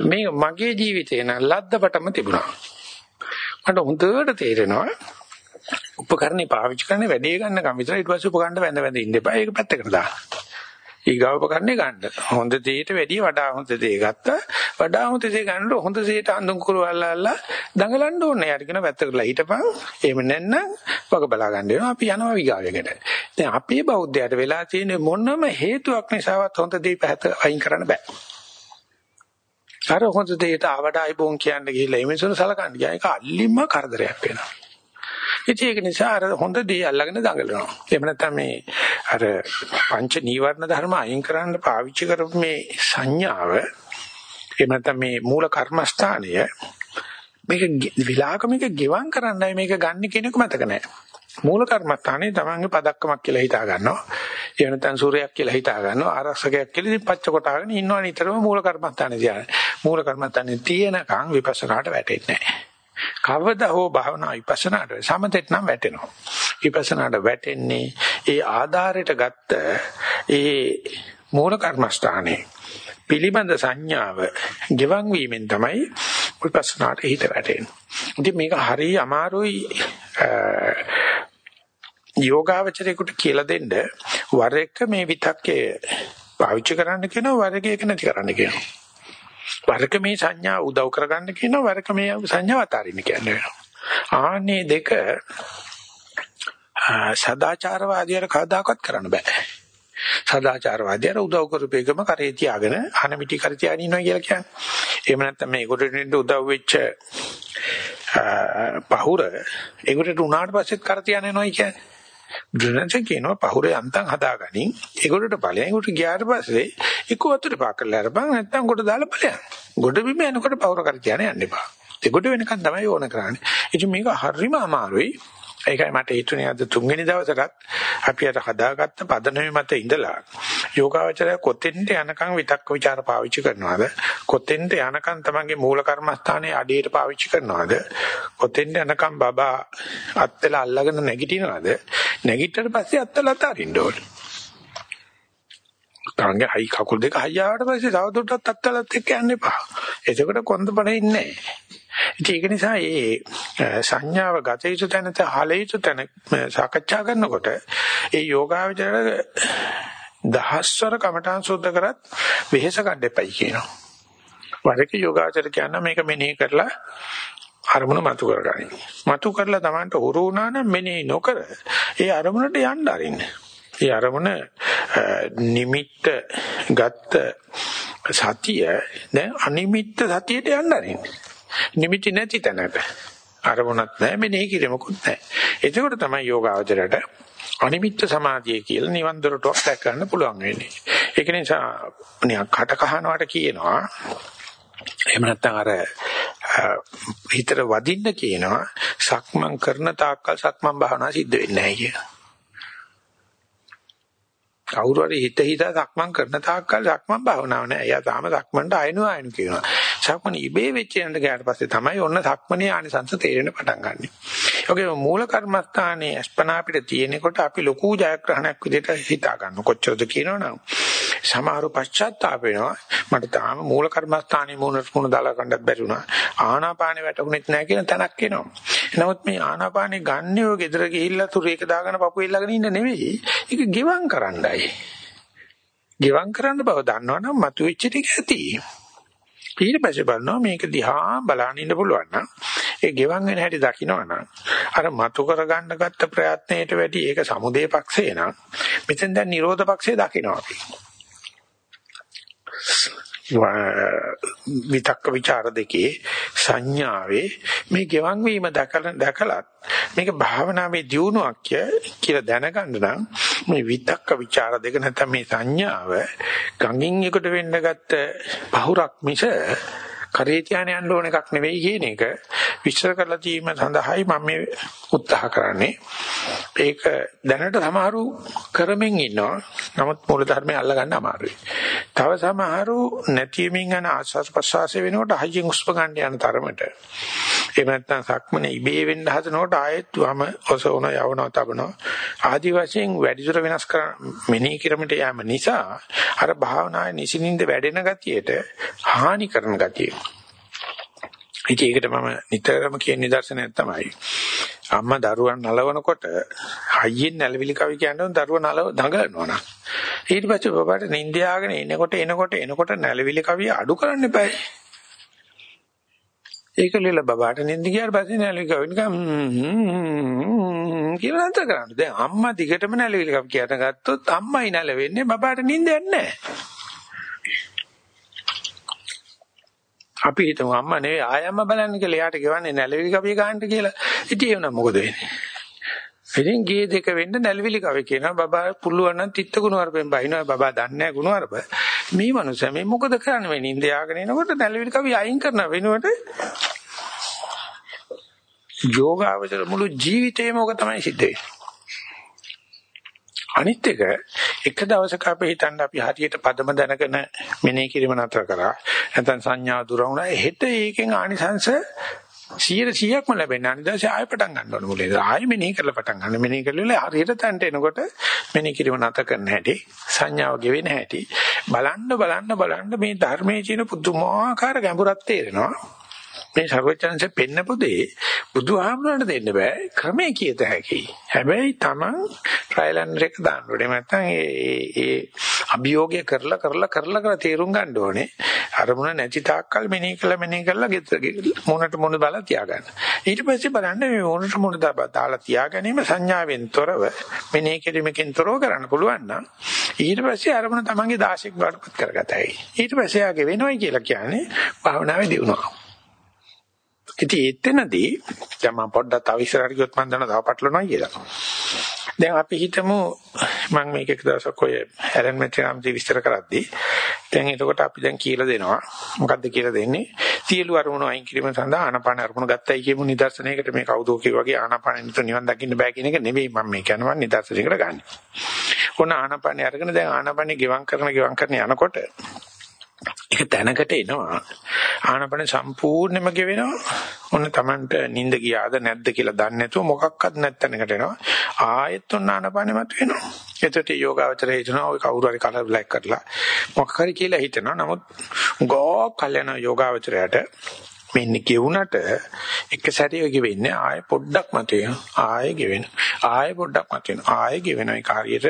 S1: මේ මගේ ජීවිතේ නම් ලද්දපටම තිබුණා. මට හොඳට තේරෙනවා උපකරණේ පාවිච්චි කරන්නේ වැඩේ ගන්නකම් විතර ඊට පස්සේ උපකරණ වැඳ වැඳ ඉන්න එපා. ඒක පැත්තකට දාන්න. ඊගාව උපකරණේ ගන්න. හොඳ දෙයට වැඩිය වඩා හොඳ දේ ගත්තා. වඩා හොඳ දේ ගන්නකොට හොඳ දෙයට අඳුන් කුරවල්ලා අල්ලා දඟලන්න ඕනේ. යාට කියන පැත්තකට හිටපන්. එහෙම නැත්නම් වග බලා ගන්න වෙනවා. අපි යනවා විගාවයකට. දැන් අපේ බෞද්ධයාට වෙලා තියෙන මොනම හේතුවක් නිසාවත් හොඳ දේ පැහැත අයින් කරන්න බෑ. අර හොඳ දෙයට ආවට අයිබෝන් කියන්න ගිහිල්ලා එමෙසොන සලකන්න ගියා. ඒක අල්ලිම කරදරයක් වෙනවා. ඉතින් ඒක නිසා අර හොඳ දේ අල්ලගෙන දඟලනවා. එහෙම නැත්නම් මේ අර පංච නීවරණ ධර්ම අයින් කරන්න පාවිච්චි කරපු මේ සංඥාව එහෙම නැත්නම් මේ මූල කර්මස්ථානය මේක විලාක මේක ගෙවම් කරන්නයි මේක ගන්න කෙනෙකු මතක නැහැ. මූල කර්මස්ථානේ තමන්ගේ පදක්කමක් කියලා හිතා ගන්නවා. එහෙම නැත්නම් සූර්යයක් කියලා හිතා ගන්නවා. ආරක්ෂකයක් කියලා ඉතින් පච්ච කොටාගෙන ඉන්නවා නිතරම මූල කර්මස්ථානේ තියාගෙන. මූල කර්මස්ථානේ තියෙනකන් විපස්සනාට වැටෙන්නේ නැහැ. කවදා හෝ භාවනා විපස්සනාට සමතෙත් නම් වැටෙනවා. විපස්සනාට වැටෙන්නේ ඒ ආධාරයට ගත්ත ඒ මූල කර්මස්ථානේ පිළිබඳ සංඥාව ගෙවන් වීමෙන් තමයි විපස්සනාට හිත වැටෙන්නේ. ඉතින් මේක හරිය අමාරුයි යෝගාවචරයකට කියලා දෙන්න වර එක මේ විතක්කේ පාවිච්චි කරන්න කියනවා වර එක ඒක නැති කරන්න කියනවා. වරක මේ සංඥා උදව් කරගන්න කියනවා වරක මේ සංඥාව අතාරින්න කියන්නේ වෙනවා. ආන්නේ දෙක සදාචාරවාදියාට කවදාකවත් කරන්න බෑ. සදාචාරවාදියාට උදව් කරපේකම කරේ තියාගෙන අනමිටි කර තියාගෙන ඉන්නවා කියලා කියන්නේ. එහෙම නැත්නම් මේ ඒකට උදව් වෙච්ච පහුර ඒකට උනාට පස්සෙත් කර තියාගෙන යනවා කියන්නේ. බුදුරජාණන් කියනවා පහුරේ අන්තම් හදාගනින් ඒකට ඵලයන් ඒකට ගියාට පස්සේ එක්ක වතුරේ පා කරලා අරපන් නැත්නම් කොට දාලා ඵලයන්. ගොඩ බිම යනකොට පහුර කර කියන්නේ යන්න එපා. ඒකට වෙනකන් තමයි ඕන කරන්නේ. ඉතින් මේක හරිම අමාරුයි. ඒකයි මට හිතුනේ අද තුන්වෙනි දවසටත් අපි අර හදාගත්ත පදනම මත ඉඳලා යෝගාවචරය කොතෙන්ට යනකම් විතක්ක ਵਿਚාර පාවිච්චි කරනවද? කොතෙන්ට යනකම් තමන්ගේ මූල කර්මස්ථානයේ අඩේට පාවිච්චි කරනවද? කොතෙන්ට යනකම් බබා අත්වල අල්ලගෙන නැගිටිනවද? නැගිට්ටට පස්සේ අත්වල අතාරින්න ඕනේ. තමන්ගේ හයි කකුල් දෙක හයියාවට පස්සේ තවදුරටත් අත්වලත් එක්ක යන්න එපා එතකොට කොන්දපණ ඉන්නේ නැහැ ඒක නිසා මේ සංඥාව ගත යුතු තැන තහල යුතු තැන සාකච්ඡා කරනකොට ඒ යෝගාවචර දහස්වර කමඨාන් සුද්ධ කරත් වෙහෙස ගන්න එපයි කියනවා. වරක යෝගාචර කියන මේක මෙනෙහි කරලා අරමුණ මතු කරගනින්. මතු කරලා Tamanට හුරු වුණා නම් මෙනෙහි නොකර ඒ අරමුණට යන්න අරින්න. ඒ අරමුණ නිමිත්ත ගත්ත සතිය දැන් අනිමිත්ත සතියට යන්න අරින්න. නිමිති නැති තැනට අරමුණක් නැහැ මෙනෙහි කිරීමකුත් නැහැ. එතකොට තමයි යෝගාවචරයට අනිමිත්ත සමාධිය කියලා නිවන් දොරටුවක් දැක් ගන්න පුළුවන් වෙන්නේ. ඒක නිසා නිකන් කට කහනවට කියනවා එහෙම නැත්නම් අර හිතට වදින්න කියනවා සක්මන් කරන තාක්කල් සක්මන් භාවනා සිද්ධ වෙන්නේ නැහැ කියලා. කවුරු හරි හිත හිත සක්මන් කරන තාක්කල් සක්මන් භාවනාව නෑ. එයා තාම සක්මන්ට අයනු අයනු කියනවා. සක්මන් ඉබේ වෙච්ච යනට ගියාට පස්සේ තමයි ඔන්න සක්මනේ ආනිසංස තේරෙන්න පටන් ගන්නෙ. ඔගේ මූල කර්මස්ථානයේ අස්පනා අපිට තියෙනකොට අපි ලොකු ජයග්‍රහණයක් විදිහට හිතා ගන්න. කොච්චරද කියනවනම් සමහරව පශ්චාත්තාප වෙනවා. මට තාම මූල කර්මස්ථානයේ මූණට මුණ දාලා ගන්නත් බැරි වුණා. ආනාපානෙ වැටුනෙත් නැහැ කියන තැනක් එනවා. නමුත් මේ ආනාපානෙ ගන්නේ ඔය ගෙදර ගිහිල්ලා තුරේක දාගෙන පපුව එල්ලගෙන ඉන්න නෙවෙයි. ඒක ගෙවම් කරන්නයි. ගෙවම් කරන්න බව දන්නවනම් මතුවෙච්ච ටික ඇති. ඊට පස්සේ බලනවා මේක දිහා බලන්න ඉන්න පුළුවන් නම් ඒ ගෙවන් වෙන හැටි දකින්නවනම් අර මතු කරගන්න ගත්ත ප්‍රයත්නයට වැඩි ඒක සමුදේ පක්ෂේ නම් මෙතෙන් දැන් නිරෝධ පක්ෂේ දකින්නවා අපි. විතක්ක ਵਿਚාර දෙකේ සංඥාවේ මේ ගෙවන් වීම දැකලත් මේක භාවනාවේ දියුණුවක් කියලා දැනගන්න නම් මේ විතක්ක ਵਿਚාර දෙක නැත්නම් මේ සංඥාව ගඟින් එකට වෙන්න ගත්ත පහුරක් මිස කරේ තියාන යන්න ඕන එකක් නෙවෙයි කියන එක විශ්ල කරලා තීම සඳහායි මම මේ උත්සාහ කරන්නේ. ඒක දැනට සමහරු කරමින් ඉන්නවා. නමුත් මූල ධර්මය අල්ලගන්න අමාරුයි. තව සමහරු නැතිවීමින් යන ආස්වාස් ප්‍රසවාසය වෙනකොට හයියෙන් උස්ප ගන්න යන තරමට එහෙම නැත්නම් සක්මනේ ඉබේ වෙන්න හදනකොට ආයෙත් වම ඔසවන යවනවා තබනවා ආදි වශයෙන් වැඩිදුර වෙනස් කරන මෙනෙහි කිරීමට යෑම නිසා අර භාවනාවේ නිසින්ින්ද වැඩෙන ගතියට හානි කරන ගතිය. ඉතින් ඒකට මම නිතරම කියන නිදර්ශනයක් තමයි අම්මා දරුවන් නලවනකොට හයියෙන් නැලවිලි කවි කියන්නේ දරුවා නලව දඟලනවා නා. ඊට පස්සේ බබාට නිින්ද යාගෙන එනකොට එනකොට එනකොට නැලවිලි කවිය අඩු කරන්න එපා. ඒක ලියලා බබාට නිින්ද ගියාට පස්සේ නැලවිලි කවිය නිකන් කියලා නැතර කරන්නේ. දැන් අම්මා දිගටම නැලවිලි කවි කියන ගත්තොත් අම්මයි නැලවෙන්නේ බබාට නිින්දයක් නැහැ. අපි හිතමු අම්මා නෙවෙයි ආයම්ම බලන්න කියලා එයාට ගෙවන්නේ නැලවිලි කවිය ගන්නට කියලා. ඉතින් ඒ වුණා මොකද වෙන්නේ? ඉතින් ගේ දෙක වෙන්න නැලවිලි කවිය කියනවා බබා පුළුවන් නම් තිත්ත ගුණවරපෙන් බහිනවා බබා දන්නේ නැහැ ගුණවරප. මේ මනුස්සයා මේ මොකද කරන්නේ? මේ නිින්ද යාගෙන එනකොට නැලවිලි කවිය අයින් කරන වෙනුවට යෝගාවචර මුළු ජීවිතේම ඔක තමයි සිද්ධ වෙන්නේ. අනිත් එක එක දවසක අපි හිතන්න අපි හරියට පදම දැනගෙන මෙනෙහි කිරීම නතර කරා. නැත්නම් සංඥා දුර වුණා. හෙට ඒකෙන් ආනිසංශ 100%ක්ම ලැබෙන්නේ අනිදාසේ ආයෙ පටන් ගන්න ඕන මුලේ ආයෙ මෙනෙහි කරලා පටන් ගන්න. මෙනෙහි කරලා හරියට තැන්ට එනකොට මෙනෙහි කිරීම නතර කරන්න හැටි සංඥාව ගෙවෙන හැටි බලන්න බලන්න බලන්න මේ ධර්මයේ තියෙන පුදුමාකාර ගැඹුරක් තේරෙනවා. මේ සර්වචන්සේ පෙන්නපු දේ බුදුහාමුදුරන්ට දෙන්න බෑ ක්‍රමයේ කියත හැකි. හැබැයි Taman ට්‍රයිල් ඇන්ඩ් එක දාන්න ඕනේ. නැත්නම් ඒ ඒ අභියෝගය කරලා කරලා කරලා කරලා තේරුම් ගන්න ඕනේ. අරමුණ නැති තාක්කල් මෙනෙහි කළා මෙනෙහි කළා මොනට මොන බල තියාගන්න. ඊට පස්සේ බලන්න මේ මොනට මොන දාලා තියාගැනීම සංඥාවෙන් තොරව මෙනෙහි කිරීමකින් තොරව කරන්න පුළුවන් නම් ඊට පස්සේ අරමුණ තමන්ගේ දාශික බවටපත් කරගතයි. ඊට පස්සේ ආගේ වෙනවයි කියලා කියන්නේ භාවනාවේ දියුණුව. ඉතින් එතනදී දැන් මම පොඩ්ඩක් තව ඉස්සරහට ගියොත් මම දන්නවා තව පටලනවා කියලා. දැන් අපි හිතමු මම මේක එක දවසක් ඔය හැරන් මෙච්චරම්දි විස්තර කරද්දී දැන් එතකොට අපි දැන් කියලා දෙනවා මොකද්ද කියලා දෙන්නේ සියලු අරමුණු අයින් කිරීම සඳහා ආනාපාන අරමුණු ගත්තයි කියමු නිදර්ශනයකට මේ කවුදෝ වගේ ආනාපානෙ නිතර නිවන් දකින්න බෑ කියන එක නෙවෙයි මම මේ කියනවා නිදර්ශනයකට ගන්න. ඔන්න ආනාපානෙ අරගෙන දැන් ආනාපානෙ ගෙවම් කරන ගෙවම් කරන යනකොට ඒක තැනකට එනවා. ආනපන සම්පූර්ණයෙන්ම ගෙවෙනවා. ඔන්න Tamanට නිින්ද ගියාද නැද්ද කියලා දන්නේ නැතුව මොකක්වත් නැත්තැනකට එනවා. ආයෙත් ඔන්න ආනපනෙ මත වෙනවා එතකොට යෝගාවචරය හිතනවා ඔය කවුරු හරි කලර් බ්ලැක් කරලා මොකක් හරි කියලා හිතනවා. නමුත් ගෝ කල්යන යෝගාවචරයට මෙන්න කියුණට එක සැරේ ගෙවෙන්නේ ආයෙ පොඩ්ඩක් මතුවෙන ආයෙ ගෙවෙන. ආයෙ පොඩ්ඩක් මතුවෙන ආයෙ ගෙවෙන ඒ කාර්යයට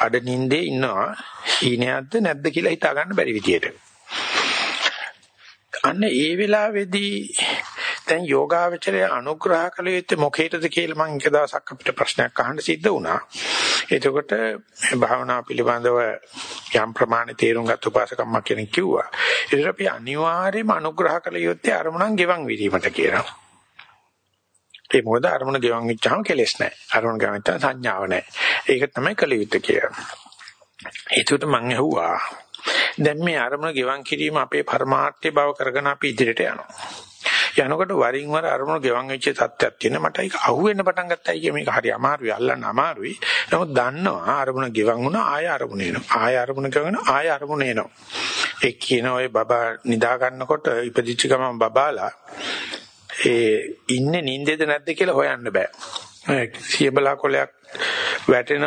S1: අඩ නින්දේ ඉන්නවා. හීනයක්ද නැද්ද කියලා හිතා ගන්න බැරි විදියට. අන්න ඒ වෙලාවේදී දැන් යෝගාවචරය අනුග්‍රහ කළ යුත්තේ මොකේද කියලා මම එක දවසක් අපිට ප්‍රශ්නයක් අහන්න සිද්ධ වුණා. එතකොට භාවනා පිළිබඳව යම් ප්‍රමාණය තේරුම් ගත්ත උපාසකම්ම කෙනෙක් කිව්වා. ඒකට අපි අනිවාර්යයෙන්ම අනුග්‍රහ කළ යුත්තේ අරමුණන් ගෙවන් වීමට කියලා. ඒ මොකද අරමුණ ගෙවන් වෙච්චාම කෙලෙස් නැහැ. අරමුණ ගෙවන් වෙච්චාම සංඥාව නැහැ. ඒක තමයි කළ යුත්තේ කියලා. ඒකට මම ඇහුවා දැන් මේ අරමුණ ගෙවන් කිරීම අපේ පරමාර්ථය බව කරගෙන අපි ඉදිරියට යනවා. යනකොට වරින් වර අරමුණු ගෙවන් වෙච්ච තත්ත්වයක් තියෙන මට ඒක අහුවෙන්න පටන් ගත්තයි කිය මේක හරි අමාරුයි අල්ලන්න අමාරුයි. නමුත් දන්නවා අරමුණ ගෙවන් වුණා ආය අරමුණ එනවා. ආය අරමුණ ගෙවන ආය අරමුණ එනවා. ඒ කියන ඔය බබා නිදා ගන්නකොට ඉපදිච්ච ගමන් බබාලා ඒ ඉන්නේ නිින්දේද නැද්ද කියලා හොයන්න බෑ. සියබලා කොලයක් වැටෙන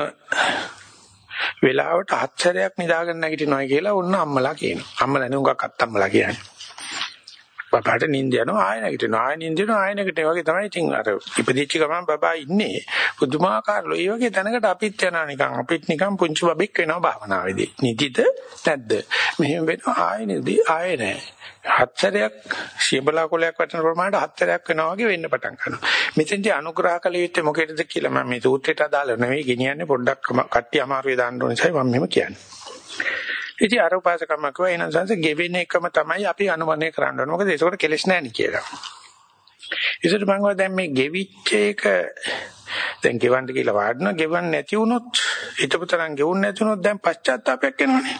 S1: වෙලාවට හත්සරයක් නිදාගෙන නැගිටිනවා කියලා ඔන්න අම්මලා කියනවා. අම්මලා නේ උඟක් අත්තම්මලා කියන්නේ. බබාට නිින්ද යනවා ආය නැගිටිනවා. ආය නිින්ද යනවා ආය නැගිටිනවා. වගේ තමයි ඉතින් අර ඉපදිච්ච ගමන් බබා ඉන්නේ. පුදුමාකාරලෝ ඒ වගේ තැනකට අපිත් යනවා නිකන්. අපිත් නිකන් පුංචි බබෙක් වෙනවා භාවනාවේදී. නිදිද නැද්ද? මෙහෙම වෙනවා. ආය නිදි ආය නැහැ හතරයක් සියබලා කොලයක් වටන ප්‍රමාණයට හතරයක් වෙනවා වගේ වෙන්න පටන් ගන්නවා. මෙතෙන්දී අනුග්‍රහ කළ යුත්තේ මොකේද කියලා මම මේ සූත්‍රයට අදාළ නෙවෙයි ගෙනියන්නේ පොඩ්ඩක් කට්ටි අමාරුවේ දාන්න ඕන නිසා මම මෙහෙම කියන්නේ. ඉතින් අර උපාසකම කිව්වා එනං සංස ගෙවෙන එකම තමයි අපි අනුමතය කරන්න ඕනේ. මොකද ඒකට කෙලස් නැහැ නේ කියලා. ඉතින් මම දැන් මේ ගෙවිච්ච එක දැන් ගෙවන්න කියලා වාඩිනවා ගෙවන්න නැති වුණොත් ඊටපු තරම් ගෙවුන්නේ නැති වුණොත් දැන් පශ්චාත්තාවයක් එනවනේ.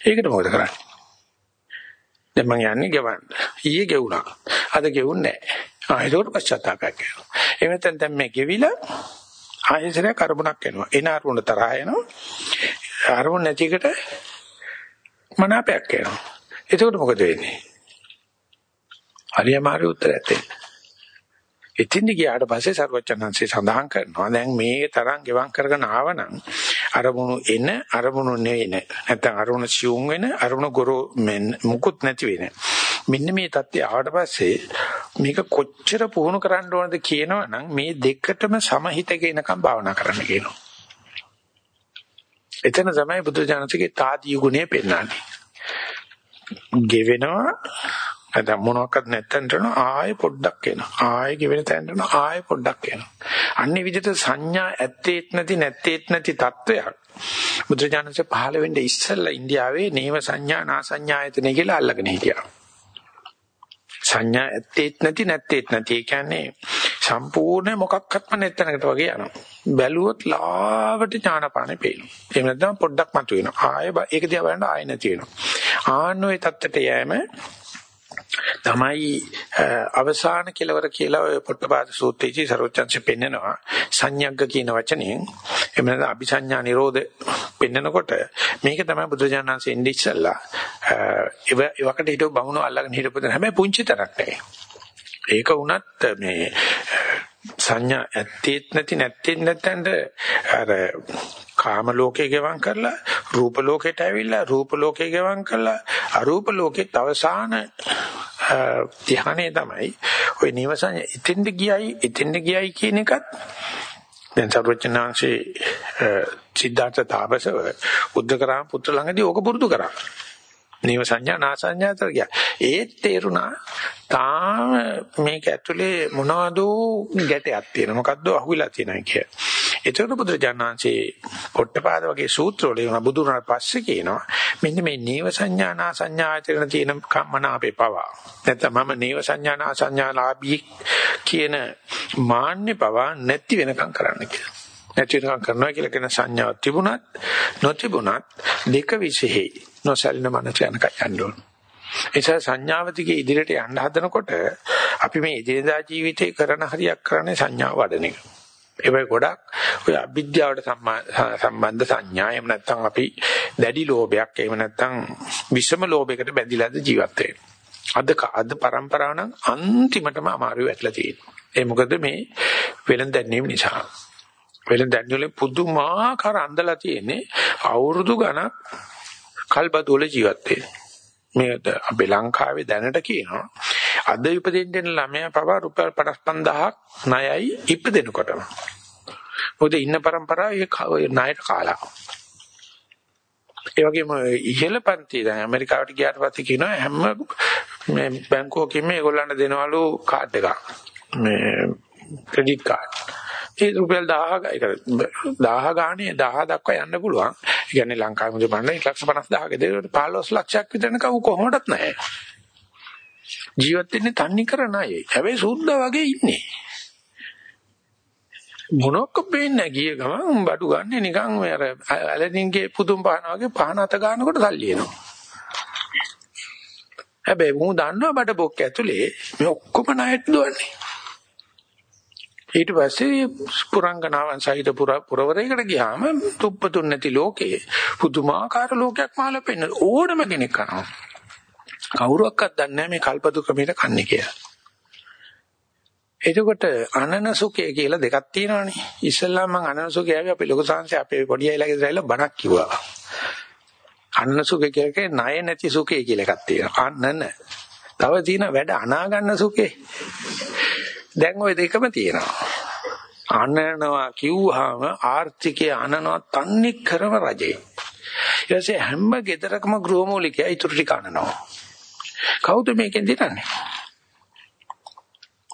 S1: ඒකට මොකද කරන්නේ? දැන් මම යන්නේ ගෙවන්න. ඊයේ ගෙවුණා. අද ගෙවුන්නේ නැහැ. ආ ඒකට පශ්චාත්තාවයක් එනවා. එහෙනම් දැන් මේ ගෙවිලා ආයෙසරයක් අරමුණක් එනවා. එන අරමුණ තරහා එනවා. අරමුණ නැති එකට මනාපයක් එනවා. එතකොට මොකද වෙන්නේ? හරියමාරු උත්තරයක් දෙන්න. එතින්දි ගියාට පස්සේ සර්වචනංශي සඳහන් කරනවා දැන් මේ තරම් ගෙවම් කරගෙන ආවනම් අරමුණු එන අරමුණු නෙවෙන. නැත්නම් අරමුණු සියුම් වෙන අරමුණු ගොරෝ මුකුත් නැති වෙන. මෙන්න මේ தත්ත්වය ආවට පස්සේ මේක කොච්චර පුහුණු කරන්න ඕනද කියනවනම් මේ දෙකටම සමහිතක එනකම් භාවනා කරන්න කියනවා. එතන තමයි බුදු ජානකගේ තාදී ගුණය පෙන්වන්නේ. ගෙවෙනවා නැත්නම් මොනවාක්වත් නැත්තන්ට ආයෙ පොඩ්ඩක් එනවා. ආයෙ ගෙවෙන තැනට ආයෙ පොඩ්ඩක් එනවා. අන්නේ විදිහට සංඥා ඇත්තේත් නැති නැත්තේත් නැති තත්වයක්. බුදුජානක පහළ වෙන්නේ ඉස්සෙල්ලා ඉන්දියාවේ නේව සංඥා නා සංඥායතනෙ කියලා අල්ලගෙන හිටියා. සංඥා ඇත්තේත් නැති නැත්තේත් නැති. ඒ කියන්නේ සම්පූර්ණ මොකක්වත්ම නැත්තනකට වගේ යනවා. බැලුවොත් ලාවට ඥානපානෙ පේනවා. එහෙම නැත්නම් පොඩ්ඩක් මතුවෙනවා. ආයෙ ඒක දිහා බලන්න ආයෙ නැති වෙනවා. ආන්නෝ ඒ தත්තට යෑම තමයි අවසාන කෙලවර කියලා ඔය පොට්ටපාද සූත්‍රයේදී සරෝජ්ජංශ පෙන්නනවා. සංයග්ග කියන වචනයෙන් එහෙම නැත්නම් අபிසඤ්ඤා නිරෝධ පෙන්නකොට මේක තමයි බුදුජානනාංශ ඉන්නේ ඉස්සල්ලා. ඒව ඒවකට හිටව බමුණු අල්ලගෙන හිටපු දෙන හැබැයි පුංචි තරක් නෙවෙයි. ඒක වුණත් මේ සංඥා ඇත්තේත් නැති නැත්තේ නැත්තඳ අර කාම ලෝකේ ගෙවම් කරලා රූප ලෝකයට ඇවිල්ලා රූප ලෝකේ ගෙවම් කරලා අරූප ලෝකෙත් අවසාන ධ්‍යානය තමයි ওই නිවසන් ඉතින්ද ගියයි ඉතින්ද ගියයි කියන එකත් දැන් සර්වචනාංශේ සිද්ධාර්ථ තාපසව බුද්ධකරාම පුත්‍ර ළඟදී ඕක පුරුදු කරා නේව සංඥා නා සංඥාතර ගියා. ඒත් තේරුණා තාම මේක ඇතුලේ මොනවද ගැටයක් තියෙන මොකද්ද අහුවිලා තියෙනවා කිය. ඒතර බුදුරජාණන්සේ පොට්ටපාද වගේ සූත්‍රවල එන බුදුරණ පස්සේ කියනවා මෙන්න මේ නේව සංඥා නා සංඥාතර තියෙන කම්මන අපේ පවා. නැත්නම් මම නේව සංඥා නා සංඥාලාභී කියන මාන්නේ පවා නැති වෙනකම් කරන්න කියලා. නැති වෙනකම් කරනවා කියලා කියන සංඥාවක් තිබුණත් නොතිබුණත් දෙක විශේෂයි. නොසැලෙන මනස යනකම් යන්න ඕන. ඒසයි සංඥාවතිගේ ඉදිරියට යන්න හදනකොට අපි මේ ඉදිරියදා ජීවිතේ කරන හරියක් කරන්නේ සංඥාව වඩන එක. ඒවයි ගොඩක් ඔය අවිද්‍යාවට සම්බන්ධ සංඥා එහෙම නැත්නම් අපි දැඩි ලෝභයක් එහෙම නැත්නම් විෂම ලෝභයකට බැඳිලාද ජීවත් අද අද પરම්පරාව නම් අන්තිමටම අමාරු වෙట్లా තියෙනවා. ඒ මොකද මේ වෙලෙන් දැන්නීම නිසා. වෙලෙන් දැන්නේලේ පුදුමාකාර අඳලා තියෙන්නේ අවුරුදු ගණක් කල්බදෝල ජීවත් වෙන්නේ. මේ අපේ ලංකාවේ දැනට කියනවා අද ඉපදෙන්න දෙන ළමයා පවා රුපියල් 55000ක් ණයයි ඉපදෙනකොටම. මොකද ඉන්න પરම්පරාව ඒ ණයට කාලා. ඒ වගේම ඉහළ පන්ති දැන් ඇමරිකාවට ගියාට පස්සේ කියනවා හැම මේ බැංකුවකින්ම ඒගොල්ලන්ට දෙනවලු කාඩ් එකක්. මේ ක්‍රෙඩිට් කාඩ්. ඒ රුපියල් 1000 ඒක 1000 ගානේ 1000 දක්වා යන්න පුළුවන්. ඒ කියන්නේ ලංකාවේ මුදල් බලන 150000 ගෙදරට 15 ලක්ෂයක් විතර නකව කොහොමදත් නැහැ. ජීවත් වෙන්නේ තන්නේ කර ණයයි. හැබැයි සුද්ධ වගේ ඉන්නේ. මොනක් පේන්නේ ගිය ගමන් බඩු ගන්න නිකන් ඔය අර ඇලදින්ගේ පුදුම් පහන වගේ පහන අත ගන්නකොට සල්ලි එනවා. හැබැයි මූ දන්නවා බඩ බොක්ක ඇතුලේ මේ ඔක්කොම ණයට දුවන්නේ. ඊට පස්සේ පුරංගනාවන් සහිත පුරවරයකට ගියාම තුප්පතුන් නැති ලෝකේ පුදුමාකාර ලෝකයක් මාල පෙන්න ඕනම කෙනෙක් කරනවා. කවුරුවක්වත් දන්නේ නැහැ මේ කල්පතු ක්‍රමයට කන්නේ කියලා. එතකොට අනන සුඛය කියලා දෙකක් තියෙනවානේ. ඉස්සෙල්ලා මම අනන සුඛය ආවේ අපේ ලොකු සංසය අපේ පොඩි අයලාගේ ඉස්සෙල්ලා බණක් කිව්වා. අනන සුඛය කියන්නේ ණය නැති සුඛය කියලා එකක් තියෙනවා. අනන. තව තියෙන වැඩ අනා ගන්න සුඛේ. දැන් ওই දෙකම තියෙනවා. අනනවා කිව්වහම ආර්ථිකය අනනවා තන්නේ කරම රජේ. ඊටසේ හැම ගෙදරකම ගෘහමූලිකයා ඊටු ටික අනනවා. කවුද මේකෙන් දිනන්නේ?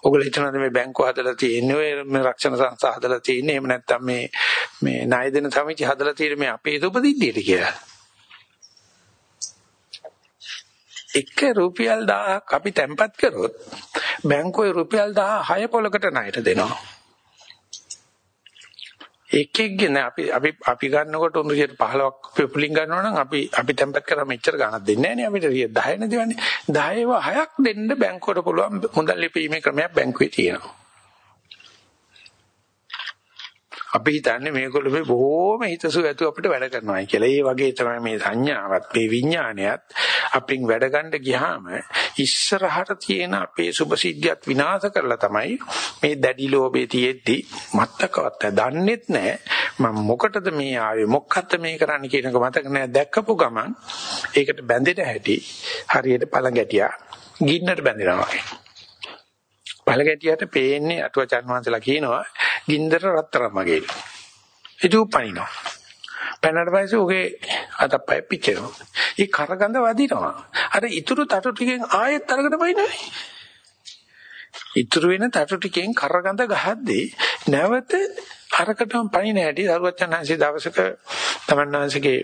S1: ඔගොල්ලෝ හිතනවාද මේ බැංකුව හදලා තියෙන්නේ ඔය මේ රක්ෂණ සංස්ථා හදලා තියෙන්නේ එහෙම නැත්නම් මේ මේ ණය දෙන සමිති හදලා තියෙන්නේ මේ අපේ උපදිද්දියට කියලා. එක රුපියල් 1000ක් අපි තැම්පත් කරොත් බැංකුවේ රුපියල් 1006 පොලකට ණයට දෙනවා. එකෙක්ගෙන අපි අපි අපි ගන්නකොට උන් 15ක් පුලින් ගන්නවා නම් අපි අපි තැම්පත් කරාම එච්චර ගණක් දෙන්නේ නැහැ නේ අපිට. 10 නේ දෙවන්නේ 10ව 6ක් දෙන්න බැංකුවට පුළුවන් මුදල් ලිපීමේ ක්‍රමයක් බැංකුවේ තියෙනවා. අපි හිතන්නේ මේගොල්ලෝ මේ බොහොම හිතසුව ඇතුව අපිට වැඩ කරනවා කියලා. ඒ වගේ තමයි මේ සංඥාවත් මේ විඥානයත් අපින් වැඩ ගන්න ගියාම ඉස්සරහට තියෙන අපේ සුභසිද්ධියත් විනාශ කරලා තමයි මේ දැඩි ලෝභේ තියෙද්දි මත්තකවත් දන්නෙත් නැහැ. මම මොකටද මේ ආවේ මොකක්ද මේ කරන්න කියන එක මතක නැහැ. දැක්කපු ගමන් ඒකට බැඳෙට හැටි හරියට පළඟැටියා ගින්නට බැඳෙනවා වගේ. පළඟැටියට පේන්නේ අටුවචන් වහන්සේලා කියනවා ගින්දර රත්තරන් වගේ. ඒක උපනිනවා. පැනනට පස්සේ ඔගේ අතපය පිච්චෙනවා. ඒ කරගඳ වදිනවා. අර ඉතුරු තටු ටිකෙන් ආයෙත් අරකට පයින්නයි. ඉතුරු වෙන තටු ටිකෙන් කරගඳ ගහද්දී නැවත අරකටම පයින් හැටි සරුවචනහන්සේ දවසක තමන්වහන්සේගේ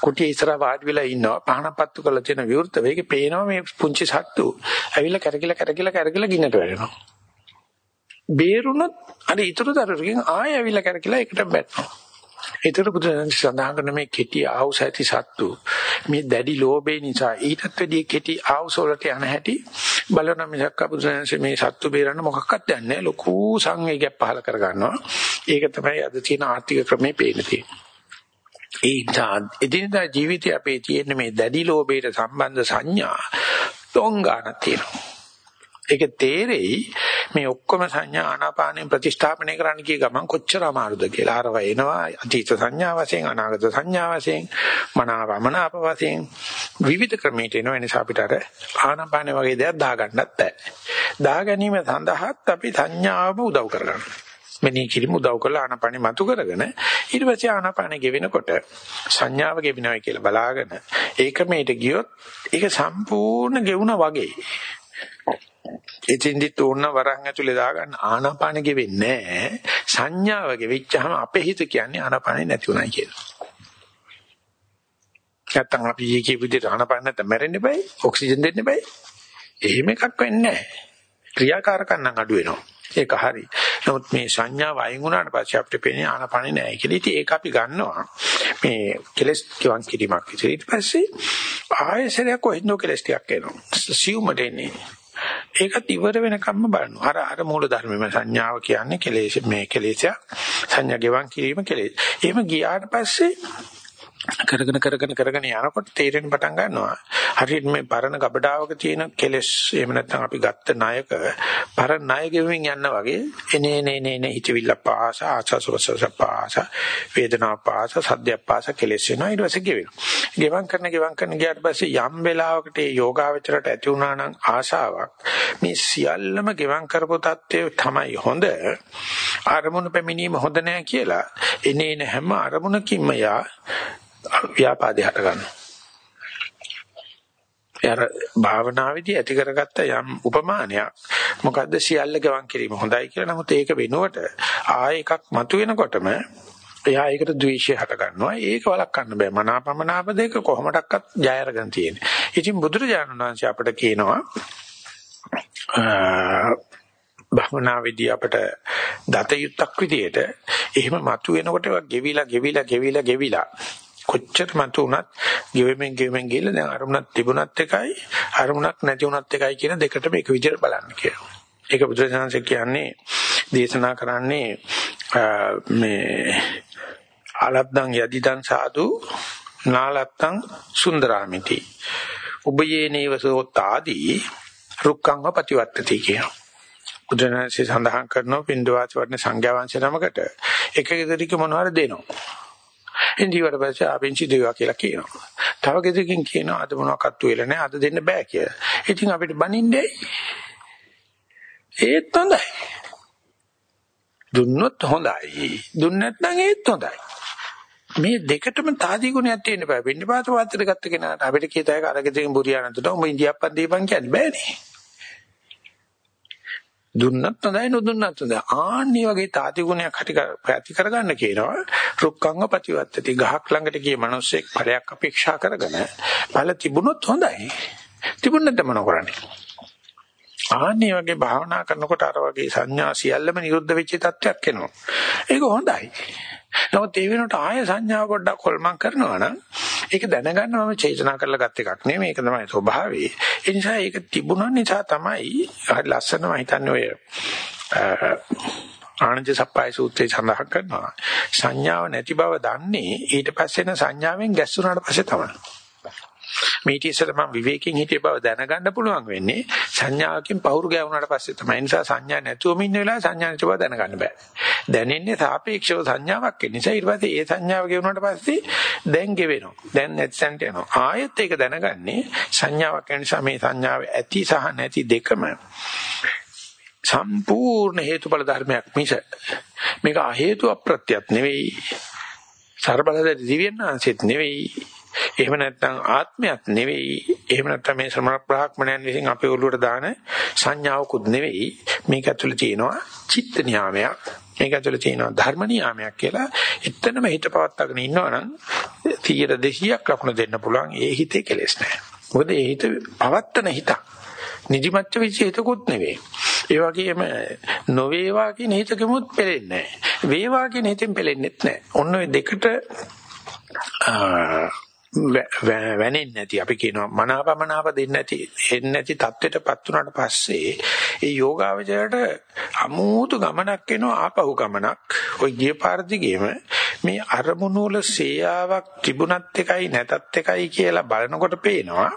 S1: කුටිය ඉස්සරහ වාඩි වෙලා ඉන්නවා පහනක් පත්තු කරලා තියෙන විවෘත වේගේ පේනවා මේ පුංචි සත්තු ඇවිල්ලා කැරකිලා කැරකිලා කැරකිලා ගින්නට වැටෙනවා බේරුණොත් අර ඊටු දරුවකින් ආයෙ ඇවිල්ලා කැරකිලා එකට බැටනවා ඒතර බුදුරජාණන් සඳහන් කරන මේ කෙටි ආවුස ඇති සත්තු මේ දැඩි ලෝභේ නිසා ඊටත් වැඩිය කෙටි ආවුස වලට යන හැටි බලන මිසක් බුදුරජාණන් මේ සත්තු බේරන්න මොකක්වත් දන්නේ ලොකු සංවේගයක් පහල කර ගන්නවා ඒක තමයි අද තියෙන ආර්ථික ක්‍රමේ පේන්නේ ඒ නිසා එදිනදා ජීවිතය අපේ තියෙන මේ දැඩි ලෝභයට සම්බන්ධ සංඥා තොංගාන තියෙනවා. ඒක තේරෙයි මේ ඔක්කොම සංඥා ආනාපානෙන් ප්‍රතිස්ථාපනය කරන්න කිය ගමන් කොච්චර අමාරුද කියලා. අරව එනවා අතීත සංඥා වශයෙන් අනාගත සංඥා වශයෙන් මනාවමනාප වශයෙන් විවිධ ක්‍රමයකට එනවා. නිසා අපිට අර ආනාපානෙ වගේ දෙයක් දාගන්නත් බෑ. දා ගැනීම සඳහාත් අපි සංඥාවම උදව් කරගන්නවා. මෙනී කිරිම උදව් කරලා ආනාපානෙ මතු කරගෙන ඊට පස්සේ ආනාපානෙ ගෙවෙනකොට සංඥාව ගෙවිනවා කියලා බලාගෙන ඒක මේට ගියොත් ඒක සම්පූර්ණ ගෙවුණා වගේ එතෙන්දිත් ඕන වරහන් ඇතුලේ දාගන්න ආනාපානෙ ගෙවෙන්නේ නැහැ. සංඥාව ගෙවිච්චාම අපේ හිත කියන්නේ ආනාපානෙ නැති උනායි කියලා. නැත්තම් අපි ඊකේ විදිහට ආනාපාන නැත්නම් මැරෙන්න බෑ. ඔක්සිජන් දෙන්න බෑ. එහෙම එකක් වෙන්නේ නැහැ. ක්‍රියාකාරකම් නම් අඩු වෙනවා. ඒක හරි. නමුත් මේ සංඥාව අයින් වුණාට පස්සේ අපිට පේන්නේ ආනාපානෙ නැහැ කියලා. ඉතින් ඒක අපි ගන්නවා. මේ කෙලස් කිවන් කිරීමක් විතර. ඊට පස්සේ ආයෙසරයක් කොහෙන්ද කෙලස් ටිකක් එනවා. සිව්මට එන්නේ. ඒකත් ඉවර වෙනකම්ම බලනවා. අර අර මූල ධර්මෙම සංඥාව කියන්නේ කෙලෙස් මේ කෙලෙසයක්. සංඥා ගෙවන් කිරීම කෙලෙස්. එහෙම ගියාට පස්සේ කරගෙන කරගෙන කරගෙන යනකොට තේරෙන්න පටන් ගන්නවා. හරියට මේ පරණ ගබඩාවක තියෙන කෙලස් එහෙම නැත්නම් අපි ගත්ත ණයක පරණ ණය ගෙවමින් යන්න වගේ එනේ නේ නේ නේ හිතවිල්ල පාස ආසසවසස පාස වේදනා පාස සද්ද පාස කෙලස් වෙනවා. ඊට පස්සේ ගෙවෙනවා ගෙවන් කරන ගෙවන් කරන ගියාට පස්සේ යම් වෙලාවකට ඒ යෝගාවචරයට ඇති වුණා නම් ආශාවක් මේ සියල්ලම ගෙවන් කරපු தත්ත්වය තමයි හොඳ. අරමුණු පැමිණීම හොඳ නෑ කියලා එනේන හැම අරමුණකින්ම යා ව්‍යාපාදේ හට ගන්නවා. එයාර භාවනාවේදී ඇති කරගත්ත යම් උපමානයක්. මොකද්ද සියල්ල ගවන් කිරීම හොඳයි කියලා. නමුත් ඒක වෙනුවට ආය එකක් මතුවෙනකොටම එයා ඒකට ද්වේෂය හට ගන්නවා ඒක වළක්වන්න බෑ. මනාපමනාප දෙක කොහොමඩක්වත් ජය අරගෙන තියෙන්නේ. ඉතින් බුදුරජාණන් වහන්සේ අපිට කියනවා භවනාවේදී අපට දත යුත්තක් විදියට එහෙම මතුවෙනකොට ගෙවිලා ගෙවිලා ගෙවිලා ගෙවිලා කොච්චර මතු උනත් ගෙවෙමින් ගෙවෙමින් ගිහලා දැන් අරමුණක් තිබුණත් එකයි අරමුණක් නැති උනත් එකයි කියන දෙකටම එක විදිහට බලන්න කියලා. ඒක බුදුසසුන කියන්නේ දේශනා කරන්නේ මේ ආලබ්දං යදිදං සාදු නාලත්තං සුන්දරාමිති. උබයේනේව සෝතාදී රුක්ඛංව ප්‍රතිවත්තති කියන. බුදුරජාණන්සේ සඳහන් කරනවා පින්දවාච වර්ණ සංඥා වංශ නමකට එක ගෙදරික මොනවාර දෙනවා. ඉන්දියට පස්සේ ආපෙන්චි දෙවා කියලා කියනවා. තව ගෙදරකින් කියනවා අද මොනවක්වත් වෙලා නැහැ අද දෙන්න බෑ කියලා. ඉතින් අපිට බනින්නේ ඒත් හොඳයි. දුන්නොත් හොඳයි. දුන්නේ නැත්නම් ඒත් හොඳයි. මේ දෙකටම තාදී ගුණයක් තියෙන්න බෑ. වෙන්න පාත වාත්තර ගත්ත කෙනාට අපිට කීතයක අරගෙදරින් බුරියා නැතුව උඹ ඉන්දියාප්පන් දීපන් කියන්න බෑනේ. දුන්නත් හොඳයි නොදුන්නත් හොඳයි. ආන්නේ වගේ තාති ගුණයක් හටි ප්‍රති කරගන්න කියනවා. රුක්ඛංග ප්‍රතිවත්තති. ගහක් ළඟට ගිය මිනිස්සෙක් ඵලයක් අපේක්ෂා කරගෙන ඵල තිබුණොත් හොඳයි. තිබුණ නැත්නම් මොන කරන්නේ? ආන්නේ වගේ භාවනා කරනකොට අර වගේ සංඥා සියල්ලම නිරුද්ධ වෙච්ච තත්ත්වයක් එනවා. ඒක හොඳයි. නමුත් ඒ වෙනකොට ආය සංඥාව පොඩ්ඩක් හොල්මන් කරනවා නම් ඒක දැනගන්න මම චේතනා කරලා ගත් එකක් නෙමෙයි මේක තමයි ස්වභාවය. ඒ නිසා ඒක තිබුණා නිසා තමයි හරි ලස්සනම හිතන්නේ ඔය ආනන්ද සප්පයි සූත්‍රයේ සඳහන් කරනවා. සංඥාව නැති බව දන්නේ ඊට පස්සේ සංඥාවෙන් ගැස්සුනාට පස්සේ තමයි. මේ ඉතිසර මම විවේකයෙන් හිටිය බව දැනගන්න පුළුවන් වෙන්නේ සංඥාවකින් පවුරු ගෑවුනාට පස්සේ තමයි. ඒ නිසා සංඥා නැතුවම ඉන්න වෙලාවේ සංඥා නැති බව දැනගන්න බෑ. දැනෙන්නේ සාපේක්ෂව සංඥාවක් ඒ නිසා ඊට පස්සේ ඒ සංඥාව ගෙවුනාට පස්සේ දැන් ගෙවෙනවා. දැන් නැත්සන්ට යනවා. ආයෙත් ඒක දැනගන්නේ සංඥාවක් ඒ නිසා මේ සංඥාව ඇති සහ නැති දෙකම සම්පූර්ණ හේතුඵල ධර්මයක් මිස මේක අ හේතු අප්‍රත්‍යක් නෙවෙයි ਸਰබලද දිව්‍යඥාන්සෙත් නෙවෙයි එහෙම නැත්නම් ආත්මයක් නෙවෙයි. එහෙම නැත්නම් මේ ශ්‍රමණ බ්‍රාහ්මණයන් විසින් අපේ ඔළුවට දාන සංඥාවකුත් නෙවෙයි. මේක ඇතුළේ තියෙනවා චිත්ත නියාමයක්. මේක ඇතුළේ තියෙනවා ධර්ම නියාමයක් කියලා. එතනම හිත පවත්වාගෙන ඉන්නවනම් 100 200ක් ලකුණු දෙන්න පුළුවන්. ඒ හිතේ කෙලෙස් නැහැ. මොකද ඒ හිත පවත්තන හිතක්. නිදිමත්ච විචේතකුත් නෙවෙයි. ඒ වගේම නොවේවා කියන හිතකෙමුත් පෙලෙන්නේ නැහැ. වේවා කියන හිතෙන් පෙලෙන්නෙත් නැහැ. ඔන්න ඔය දෙකට වැනෙන්නේ නැති. අපි කියනවා මනාපමනාප දෙන්නේ නැති එන්නේ නැති தත්වෙටපත් උනාට පස්සේ ඒ යෝගාවචරයට අමෝතු ගමනක් එනවා ආපහු ගමනක්. ওই ගිය පාරදිගෙම මේ අරමුණු වල සේයාවක් තිබුණත් එකයි නැතත් එකයි කියලා බලනකොට පේනවා.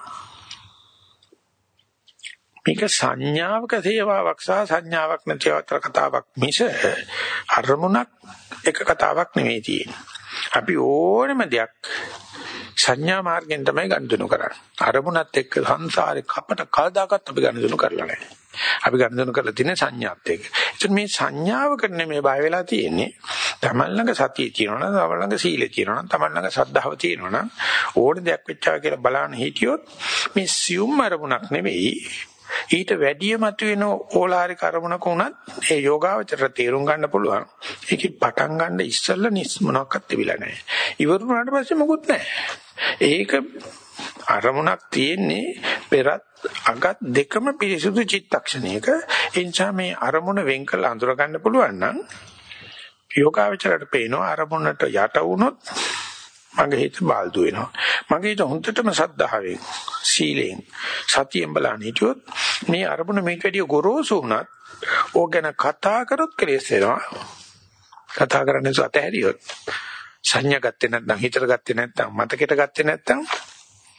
S1: මේක සංඥාවක සේවාවක් සහ සංඥාවක් නැති අතර කතාවක් මිස අරමුණක් එක කතාවක් නෙමෙයි තියෙන්නේ. අපි ඕනම දෙයක් සංඥා මාර්ගයෙන් තමයි ගනුදෙනු කරන්නේ. අරමුණත් එක්ක සංසාරේ කපට කල්දාකත් අපි ගනුදෙනු කරලා නැහැ. අපි ගනුදෙනු කරලා තියෙන්නේ සංඥාත් එක්ක. ඒත් මේ සංඥාවකට නෙමෙයි බය වෙලා තියෙන්නේ. තමන් ළඟ සතිය තියෙනවා නම්, තමන් ළඟ සීලය තියෙනවා නම්, තමන් ළඟ සද්ධාව තියෙනවා නම් ඕන දෙයක් වෙච්චා කියලා බලන්න හිටියොත් මේ සියුම් අරමුණක් නෙමෙයි ඊට වැඩිය මතුවෙන ඕලාරික අරමුණක උනත් ඒ යෝගාවචර තේරුම් ගන්න පුළුවන්. ඒකේ පටන් ගන්න ඉස්සෙල්ලා නිස් මොනක්වත් තිබිලා නැහැ. ඉවරුනාට පස්සේ මොකුත් නැහැ. ඒක අරමුණක් තියෙන්නේ පෙරත් අගත් දෙකම පිරිසුදු චිත්තක්ෂණයක. එනිසා මේ අරමුණ වෙන් කළ අඳුර ගන්න පුළුවන් නම් යෝගාවචරයට පේනවා අරමුණට යට වුණොත් මගේ හිත බාල්දු වෙනවා. මගේ හිත හොඳටම සද්ධාවෙන් සීලෙන් සතියෙන් බලන හිටියොත් මේ අරමුණ මේක වැඩිය ගොරෝසු වුණත් ඕක ගැන කතා කරොත් කෙලෙස් වෙනවා කතා කරන්නේ සතහැරියොත් සංඥා ගත්තේ නැත්නම් හිතට ගත්තේ නැත්නම් මතකෙට ගත්තේ නැත්නම්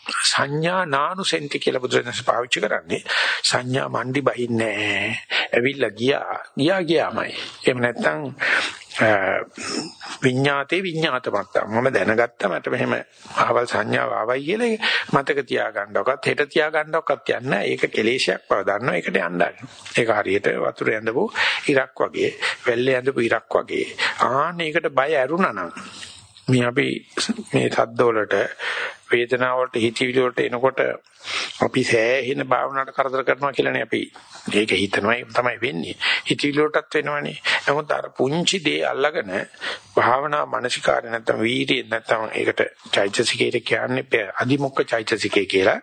S1: සංඥා නානුසෙන්ති කියලා බුදුරජාණන් පාවිච්චි කරන්නේ සංඥා මණ්ඩි බහින්නේ ඇවිල්ලා ගියා. ගියා ගියාමයි. එහෙම නැත්නම් විඤ්ඤාතේ විඤ්ඤාතමත්ත. මම දැනගත්තා මට මෙහෙම අහවල් සංඥාව ආවයි කියලා මතක තියාගන්නවක්වත් හෙට තියාගන්නවක්වත් යන්නේ ඒක කෙලේශයක් බව දන්නවා. ඒකට යන්නයි ඒක හරියට වතුර ඇඳපු ඉරක් වගේ වැල්ලේ ඇඳපු ඉරක් වගේ. ආන්න ඒකට බය ඇරුණා නම් මේ අපි මේ සද්ද වලට වේදනාව වලට හිතවිලි වලට එනකොට අපි සෑහෙන භාවනාවට කරදර කරනවා කියලානේ අපි ඒක හිතනවා. තමයි වෙන්නේ. හිතවිලි වලටත් වෙනවනේ. නමුත් අර පුංචි දේ අල්ලගෙන භාවනා මානසිකාරය නැත්තම් වීර්යය නැත්තම් ඒකට චෛතසිකයට කියන්නේ අදිමොක්ක චෛතසිකය කියලා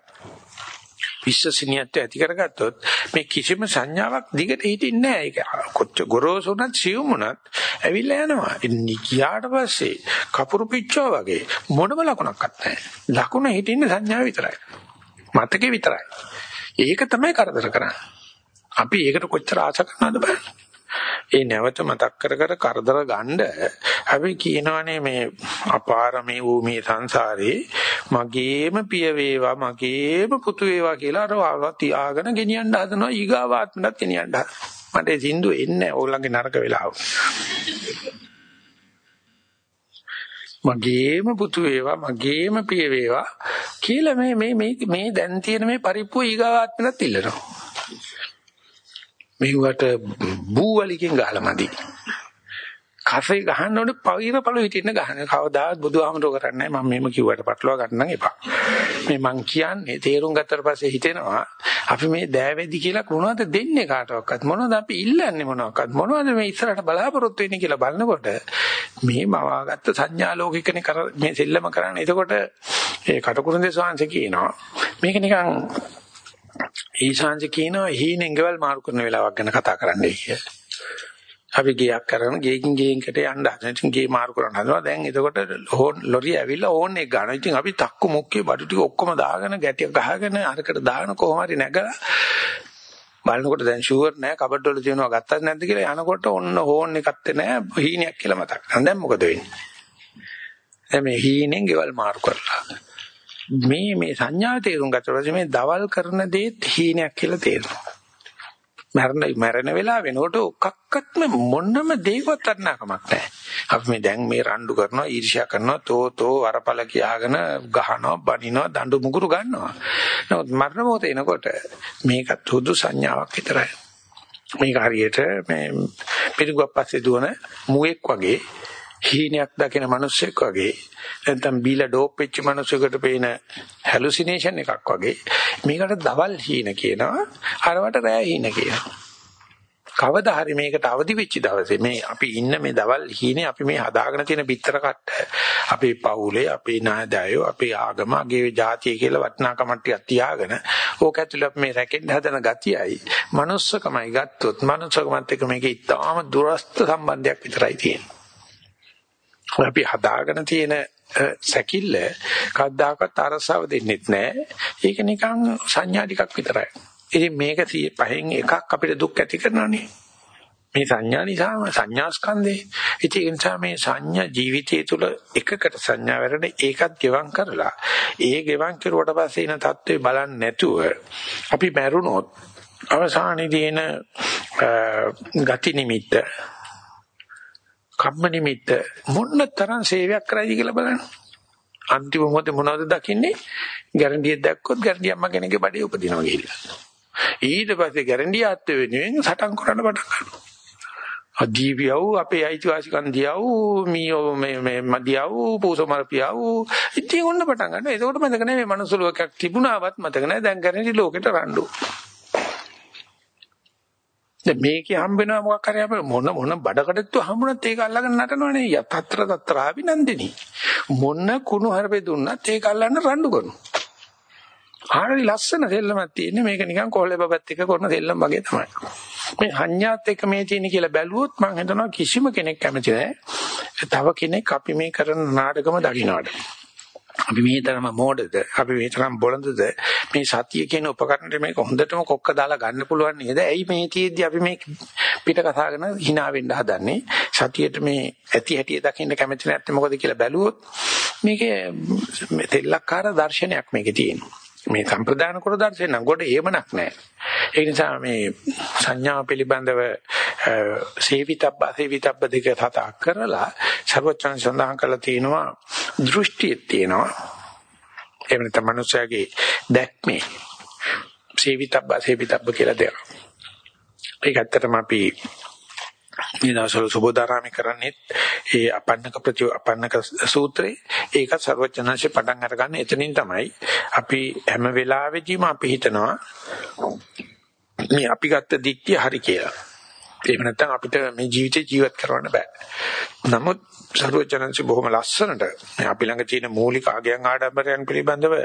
S1: විශ්වසනීයත්වය ඇති කරගත්තොත් මේ කිසිම සංඥාවක් දිගට හිටින්නේ නැහැ. ඒක කොච්චර ගොරෝසු උනත් සියුම් උනත් ඇවිල්ලා යනවා. නිකියාට පස්සේ කපුරු පිච්චෝ වගේ මොනම ලකුණක්වත් නැහැ. ලකුණ හිටින්නේ සංඥාව විතරයි. මතකේ විතරයි. ඒක තමයි කරදර කරන්නේ. අපි ඒකට කොච්චර ආශ කරනවද බලන්න. ඒ නැවත මතක් කර කර කරදර ගන්න අපි කියනවානේ මේ අපාරමේ වූ මේ සංසාරේ මගේම පිය වේවා මගේම පුතු වේවා කියලා අර වාව තියාගෙන ගෙනියන්න හදනවා. ඊගාවාත්මකට ගෙනියන්න මට ඒ සින්දු එන්නේ ඕගොල්ලන්ගේ නරක වෙලාව. මගේම පුතු වේවා මගේම පිය වේවා කියලා මේ මේ මේ දැන් තියෙන මේ පරිප්පුව ඊගාවාත්මකට ඉල්ලනවා. මෙවට බූවලිකින් ගහලා මදි. කසේ ගහන්න ඕනේ පවිර පළු හිටින්න ගහන. කවදාවත් බුදුහාමරෝ කරන්නේ මම මෙහෙම කිව්වට පටලවා ගන්න එපා. මේ මං කියන්නේ තේරුම් ගත්තට පස්සේ හිතෙනවා අපි මේ දෑවැදි කියලා මොනවද දෙන්නේ කාටවත් මොනවද අපි ඉල්ලන්නේ මොනවක්වත් මොනවද මේ ඉස්සරහට බලාපොරොත්තු වෙන්නේ කියලා බලනකොට මේ මවාගත්ත සංඥා ලෝකිකනේ කර මේ සෙල්ලම කරන්නේ. එතකොට ඒ කටුකුරුන්දේ ස්වාංශ කියනවා මේක නිකන් ඊශාන්ති කියනවා හීනෙන් ගෙවල් මාරු කරන වෙලාවක් ගැන කතා කරන්නයි කියලා. අපි ගියක් කරන ගේකින් ගේකින්කට යන්න හදන. ඉතින් ගේ මාරු කරන්න හදනවා. දැන් එතකොට ලොරිය ඇවිල්ලා ඕන් එක ගන්නවා. ඉතින් අපි තක්කු මුක්කේ බඩු ටික ඔක්කොම දාගෙන ගැටිය ගහගෙන අරකට දාගෙන කොහොම හරි නැගලා බලනකොට දැන් ෂුවර් නෑ කබඩ් වල තියෙනවා ගත්තද නැද්ද කියලා යනකොට ඔන්න හෝන් එකක් නෑ හීනයක් කියලා මතක් කරගන්න. දැන් මොකද වෙන්නේ? දැන් මේ හීනෙන් ගෙවල් මාරු කරලා. මේ මේ සංඥාව තේරුම් ගත්තා පස්සේ මේ දවල් කරන දේත් හීනයක් කියලා තේරෙනවා. මරණ මරණ වෙලාව වෙනකොට ඔක්කක්වත්ම මොනම දෙයක්වත් අරනකමක් නැහැ. අපි මේ දැන් මේ රණ්ඩු කරනවා ඊර්ෂ්‍යා කරනවා තෝ තෝ වරපල කියාගෙන ගහනවා බනිනවා දඬු මුගුරු ගන්නවා. නමුත් මරණ මොහොත එනකොට මේකත් හුදු සංඥාවක් විතරයි. මේක හරියට මේ පිළිගුවක් පස්සේ දුවන මුවෙක් වගේ හීනයක් දකින මිනිස්සෙක් වගේ නැත්නම් බීලා ඩෝප් වෙච්ච මිනිසෙකුට පේන හැලුසිනේෂන් එකක් වගේ මේකට දවල් හීන කියනවා අරවට රෑ හීන කියනවා. කවදා හරි මේකට අවදි වෙච්ච දවසේ මේ අපි ඉන්න මේ දවල් හීනේ අපි මේ හදාගෙන තියෙන පිටර කට්ට. අපේ පවුලේ අපේ නායදයෝ අපේ ආගම අගේ ජාතිය කියලා වටිනාකමක් ටිකක් තියාගෙන ඕක ඇතුළේ අපි මේ රැකෙන්න හදන ගතියයි manussකමයි ගත්තොත් manussකමත් එක්ක මේකේ ඉතාම දුරස්ත සම්බන්ධයක් විතරයි තියෙන්නේ. අපි හදාගෙන තියෙන සැකිල්ල කවදාකවත් අරසාව දෙන්නෙත් නැහැ. ඒක නිකන් සංඥා ටිකක් විතරයි. ඉතින් මේක පහෙන් එකක් අපිට දුක් ඇති කරනවනේ. මේ සංඥා නිසාම සංඥා ස්කන්ධේ. ඒ නිසා මේ සංඥා ජීවිතය තුළ එකකට සංඥා වැඩන ඒකත් ගෙවම් කරලා ඒ ගෙවම් කරුවට පස්සේ ඉන தત્ත්වේ බලන්නේ නැතුව අපි මැරුණොත් අවසානයේදී එන ගති නිමිත්ත කම්ම නිමිත්ත මොන්න තරම් සේවයක් කරයිද කියලා බලන්න. අන්තිම මොහොතේ මොනවද දකින්නේ? ගැරන්ඩියක් දැක්කොත් ගැරන්ඩි අම්මා කෙනෙක්ගේ බඩේ උපදිනවා කියලා. ඊට පස්සේ ගැරන්ඩිය ආත්ම වෙනුවෙන් සටන් කරන්න පටන් ගන්නවා. අදීවියව අපේ අයිතිවාසිකම් දියව මීයෝ මේ මේ මදියව පූසමරපියව ඉතින් ඔන්න පටන් ගන්නවා. එතකොට මතක නැහැ මේ මනුස්ස ලෝකයක් තිබුණාවත් මතක නැහැ දැන් ගැරන්ඩි ලෝකෙට රණ්ඩු. දැන් මේකේ හම්බ වෙනවා මොකක් හරි අපේ මොන මොන බඩකටත්තු හම්බුනත් ඒක අල්ලගෙන නටනවනේ. යතත්‍ර තත්‍ර අභිනන්දිනී. මොන කුණු හරපේ දුන්නත් ඒක අල්ලන්න රණ්ඩු කරනවා. හරි ලස්සන සෙල්ලමක් තියෙන්නේ. මේක නිකන් කොල්ලේ බබත් එක්ක කරන සෙල්ලම් වගේ තමයි. මේ සංඥාත් එක්ක මේ තියෙන කියලා බැලුවොත් මම හිතනවා කිසිම කෙනෙක් කැමති නැහැ. තව කෙනෙක් අපි මේ කරන නාටකම දකින්නට අපි මේ තරම මෝඩද? අපි මේ තරම් බොළඳද? මේ සතිය කියන උපකරණය මේක හොඳටම කොක්ක දාලා ගන්න පුළුවන් නේද? ඇයි මේ තියේදී අපි මේ පිට කතාගෙන hina වෙන්න හදන්නේ? සතියට මේ ඇති හැටි දකින්න කැමති නැත්නම් මොකද කියලා බැලුවොත් මේකේ තෙල්ලක්කාර දර්ශනයක් මේකේ තියෙනවා. මේ සම්ප්‍රදාන කර දර්ශන නම් කොට ඒමනක් නැහැ. ඒ නිසා මේ සංඥා පිළිබඳව සේවිතබ්බ සේවිතබ්බ දෙක තතා කරලා සර්වචන් සඳහන් කරලා තිනවා දෘෂ්ටිය තියෙනවා. එහෙම නැත්නම් මනුස්සයාගේ දැක්මේ සේවිතබ්බ සේවිතබ්බ කියලා දෙයක්. ඒක ඇත්තටම අපි මේ දවස්වල සුබෝධාරාමේ කරන්නේ ඒ අපන්නක ප්‍රති අපන්නක සූත්‍රේ ඒක ਸਰවඥාන්සේ පටන් අරගන්න එතනින් තමයි අපි හැම වෙලාවෙදීම අපි හිතනවා මේ අපි ගත්ත දික්තිය හරි කියලා. එහෙම නැත්නම් අපිට මේ ජීවිතේ ජීවත් කරවන්න බෑ. නමුත් සරුවචනන්සේ බොහොම ලස්සනට අපි ළඟ තියෙන මූලික ආගයන් ආඩම්බරයන් පිළිබඳව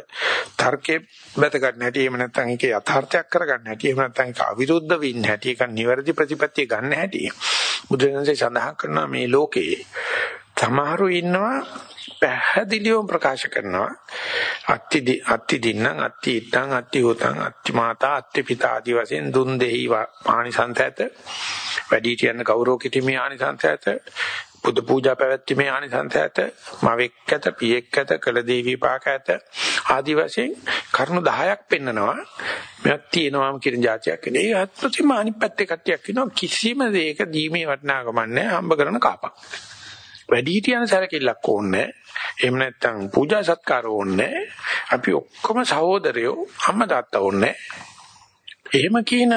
S1: තර්කේ බැත ගන්න හැටි එහෙම නැත්නම් ඒකේ යථාර්ථයක් කරගන්න හැටි එහෙම නැත්නම් ඒක අවිරුද්ධ වෙන්න හැටි. ඒක නිවැරදි ප්‍රතිපත්තිය ගන්න හැටි. බුදුරජාණන්සේ සඳහන් කරනවා මේ ලෝකේ සමහරු ඉන්නවා පැහැදිලිවම ප්‍රකාශ කරනවා. අත්ති අත්ති දින්නම් අත්ති ඉත්තං අත්ති හොතං අත්ති මාතා අත්ති පිතා ආදි වශයෙන් දුන් දෙහි ආනිසංස ඇත. වැඩි කියන ගෞරව කිතිමේ ආනිසංස ඇත. බුදු පූජා පැවැත්ීමේ ආනිසංස ඇත. මවෙක් ඇත පියෙක් ඇත කළ දේ විපාක ඇත. ආදි වශයෙන් කරුණු 10ක් පෙන්නනවා. මෙයක් තියෙනවාම කියන જાතියක් නේ ඒ අත්පොතිම අනිත් පැත්තේ කට්ටියක් කියනවා කිසිම දෙයක දීමේ වටිනාකමක් නැහැ. හම්බ කරන කාපක්. වැඩි හිටියන සැලකිල්ලක් ඕනේ එහෙම නැත්නම් පූජා සත්කාර ඕනේ අපි ඔක්කොම සහෝදරයෝ අම්මා තාත්තා ඕනේ එහෙම කියන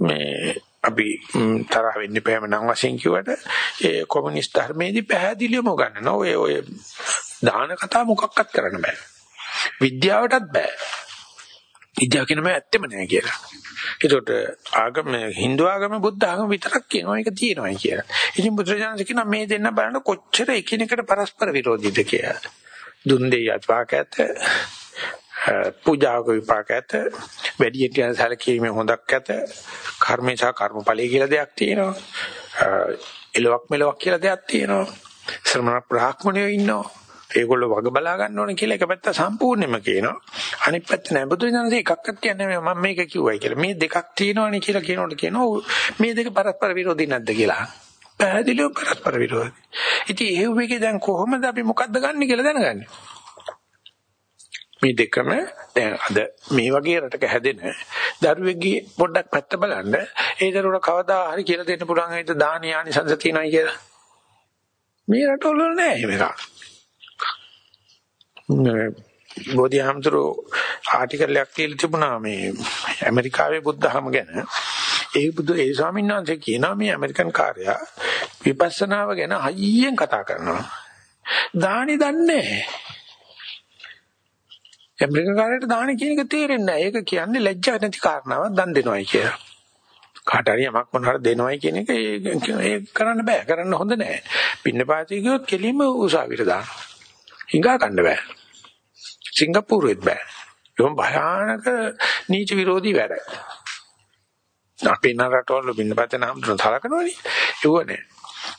S1: මේ අපි තරහ වෙන්න බෑම නම් වශයෙන් කිව්වට ඒ කොමියුනිස්ට් ධර්මයේදී පැහැදිලිවම ගන්නවා. ඔය ඔය දාන කතා මොකක්වත් කරන්න බෑ. විද්‍යාවටත් බෑ. විද්‍යාව කියන මේ ඇත්තෙම නෑ කියලා. ඒකට ආගම Hindu ආගම බුද්ධ ආගම විතරක් කියනවා ඒක තියෙනවා කියලා. ඉතින් බුදුරජාණන් කියනවා මේ දෙන්න බලන්න කොච්චර එකිනෙකට පරස්පර විරෝධීද කියලා. දුන් දෙය අත්වාකයට පූජාවක විපාක ඇත වැඩියෙන් කියන සැලකීමේ හොඳක් ඇත කර්මේ සහ කර්මඵලයේ කියලා දෙයක් තියෙනවා එලොක් මෙලොක් කියලා දෙයක් තියෙනවා ශ්‍රමණ බ්‍රාහ්මණයෝ ඉන්නවා ඒගොල්ලෝ වග බලා ගන්න ඕනේ කියලා එක පැත්ත සම්පූර්ණයෙන්ම කියනවා. අනිත් පැත්ත නෑ. බුදුරජාණන් එකක්වත් කියන්නේ මම මේක කිව්වයි කියලා. මේ දෙකක් තියෙනවනේ කියලා කියනකොට කියනවා මේ දෙක පරස්පර විරෝධී නැද්ද කියලා. පැහැදිලිව පරස්පර විරෝධී. ඉතින් ඒ වෙකේ දැන් කොහොමද අපි මොකද්ද ගන්න කියලා දැනගන්නේ? මේ දෙකම දැන් අද මේ වගේ රටක හැදෙන දරුවෙක්ගේ පොඩ්ඩක් පැත්ත බලන්න ඒ දරුවට කවදා හරි කියලා දෙන්න පුළුවන් හිත දාන යානිසංස තියනයි කියලා. මේ රටවල නෑ එහෙම එකක්. බෝධිහාමුදුරෝ ආටිකල් එකක් කියලා තිබුණා මේ ඇමරිකාවේ බුද්ධහම ගැන. ඒ බුදු ඒ ස්වාමීන් වහන්සේ කියනවා මේ ඇමරිකන් කාර්යය විපස්සනාව ගැන හයියෙන් කතා කරනවා. දානි දන්නේ ඇමරිකන් කාර්යයට දානි කියන එක තේරෙන්නේ නැහැ. ඒක කියන්නේ ලැජ්ජා නැති කාරණාවක් දන් දෙනවයි කියලා. කාට හරි යමක් මොනවාර දෙනවයි කියන එක ඒ කරන්න බෑ. කරන්න හොඳ නෑ. පින්නපාතී ගියොත් කෙලින්ම උසාවියට දානවා. හිඟා ගන්න බෑ. සිංගප්පූරුවෙත් බෑ. ඒක භයානක නීච විරෝධී වැඩ. අපේ නරටවල බින්නපත නම් සලකනවනේ. ඒව නෑ.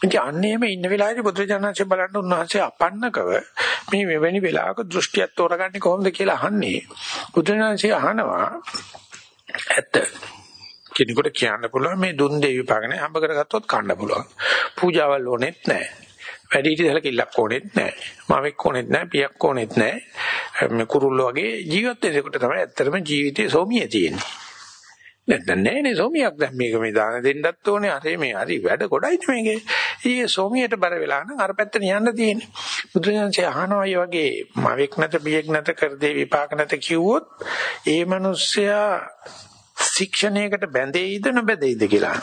S1: ඉතින් අන්නේම ඉන්න වෙලාවේදී බුදුරජාණන්සේ බලන්න උන්වහන්සේ අපන්නකව මේ මෙවැනි වෙලාවක දෘෂ්ටියක් තෝරගන්නේ කොහොමද කියලා අහන්නේ. බුදුරජාණන්සේ අහනවා ඇත්ත කෙනෙකුට කියන්න පුළුවන් මේ දුන් දෙවි විපාකනේ හම්බ කරගත්තොත් කන්න පුළුවන්. පූජාවල් ඕනෙත් නැහැ. වැඩි හිටි සැලකිල්ලක් ඕනෙත් නැහැ. මාවෙක් ඕනෙත් නැහැ, පියක් ඕනෙත් නැහැ. මේ කුරුල්ලෝ වගේ ජීවත් වෙනකොට තමයි ඇත්තටම ජීවිතේ සෝමිය තියෙන්නේ. නැත්නම් නෑනේ සෝමියක් දැන් මේක මේ දාන දෙන්නත් ඕනේ. අර මේ හරි වැඩ ගොඩයි මේකේ. ඊයේ සෝමියට බර වෙලා නම් අර පැත්තට යන්න තියෙන්නේ. බුදුරජාණන්සේ අහනවා මේ වගේ මාවෙක් නැත, පියෙක් නැත, කර දේ විපාක නැත කිව්වොත් ඒ මිනිස්සයා ශික්ෂණයකට බැඳෙයිද නොබැඳෙයිද කියලා.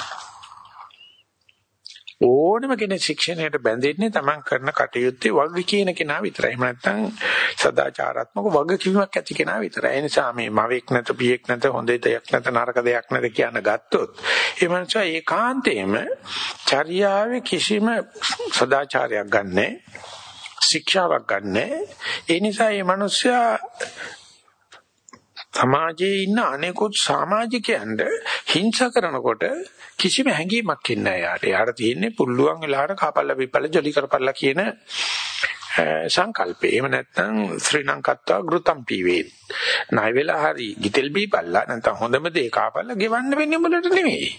S1: ඕනම කෙනෙක් ශික්ෂණයට බැඳෙන්නේ Taman කරන කටයුත්තේ වග කියන කෙනා විතරයි. එහෙම නැත්නම් සදාචාරාත්මක වගකීමක් ඇති කෙනා විතරයි. ඒ නිසා මේ මවෙක් නැත, පියෙක් නැත, හොඳ දෙයක් නැත, නරක දෙයක් නැත කියන ගත්තොත් ඒ මනුස්සයා ඒකාන්තයෙන්ම චර්යාවේ කිසිම සදාචාරයක් ගන්නෑ. ශික්ෂාවක් ගන්නෑ. ඒ නිසා මේ මනුස්සයා සමාජයේ ඉන්න අනෙකුත් සමාජිකයන්ට හිංසා කරනකොට කිසිම හැඟීමක් ඉන්නේ නැහැ යාට. යාට තියෙන්නේ පුල්ලුවන් වෙලාවට කාපල්ල පිපල්ල ජොලි කරපල්ලා කියන සංකල්පේ. එහෙම නැත්නම් ශ්‍රී ලංකත්වා ගෘතම් පීවේ. ණය වෙලා හරි ගිතෙල් බීපල්ලා නැත්නම් හොඳම දේ කාපල්ලා ගෙවන්න වෙන්නේ උඹලට නෙමෙයි.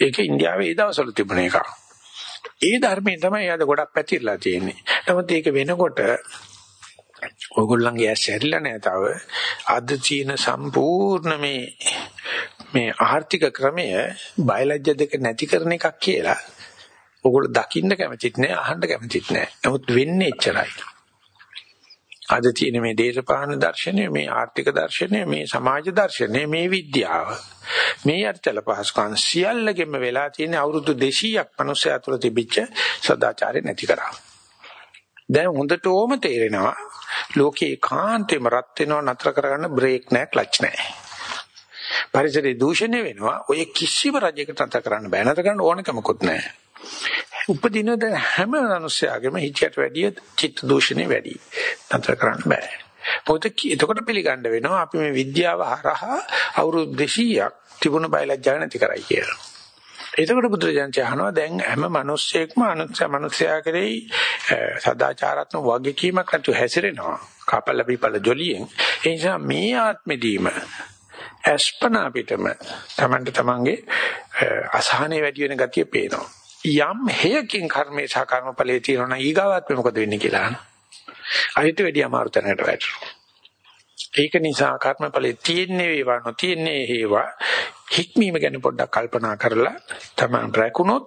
S1: ඒක ඉන්දියාවේ ඒ දවස්වල තිබුණ එකක්. ඒ ධර්මයෙන් තමයි අද ගොඩක් පැතිරලා තියෙන්නේ. නමුත් ඒක වෙනකොට ඔයගොල්ලන්ගේ ඇස් ඇරිලා නැහැ තව. අද තියෙන සම්පූර්ණ මේ මේ ආර්ථික ක්‍රමය බයලජ්‍ය දෙක නැති කරන එකක් කියලා ඔයගොල්ලෝ දකින්න කැමතිත් නැහැ අහන්න කැමතිත් නැහැ. නමුත් වෙන්නේ එච්චරයි. අද තියෙන මේ දේශපාලන දර්ශනය, මේ ආර්ථික දර්ශනය, මේ සමාජ දර්ශනය, මේ විද්‍යාව. මේ අර්ථල පහසුකම් සියල්ලගෙම වෙලා තියෙන අවුරුදු 200ක් මිනිස්සු අතුල තිබිච්ච සදාචාරය නැති කරා. දැන් හොඳටම තේරෙනවා ලෝකේ කාන්තේම රත් වෙනව නතර කරගන්න බ්‍රේක් නැහැ ක්ලච් නැහැ. පරිසරයේ දූෂණය වෙනවා ඔය කිසිම රජයකට නතර කරන්න බෑ නතර කරන්න ඕනකමකුත් නැහැ. උපදින දැන් හැම මිනිස්යාගේම හිතට වැඩිය චිත්ත දූෂණය වැඩි. නතර කරන්න බෑ. මොකද එතකොට පිළිගන්න වෙනවා අපි මේ විද්‍යාව හරහා අවුරුදු 200ක් තිබුණ බයලජ්ජා නැති කරයි කියලා. එතකොට බුදුරජාණන් අහනවා දැන් හැම මිනිස්සෙක්ම අනුත්‍ය මිනිසයා කෙරෙහි සදාචාරාත්මක වගකීමක් නැතුව හැසිරෙනවා. කපල පිපල ජොලියෙන්. ඒ නිසා මේ ආත්මෙදීම අස්පනා පිටම තමන්ට තමන්ගේ අසහනෙ වැඩි වෙන ගතිය පේනවා. යම් හේයකින් කර්මේ සහ කර්මඵලයේ තියෙනවා ඊගාවත් මොකද වෙන්නේ කියලා අහනවා. අනිත් වැඩි අමාරු තැනකට වැටෙනවා. ඒක නිසා කර්මඵලයේ තියෙන්නේ වේවා නොතියන්නේ හේවා හික්මීම ගැන පොඩ්ඩක් කල්පනා කරලා තමන් රැකුණොත්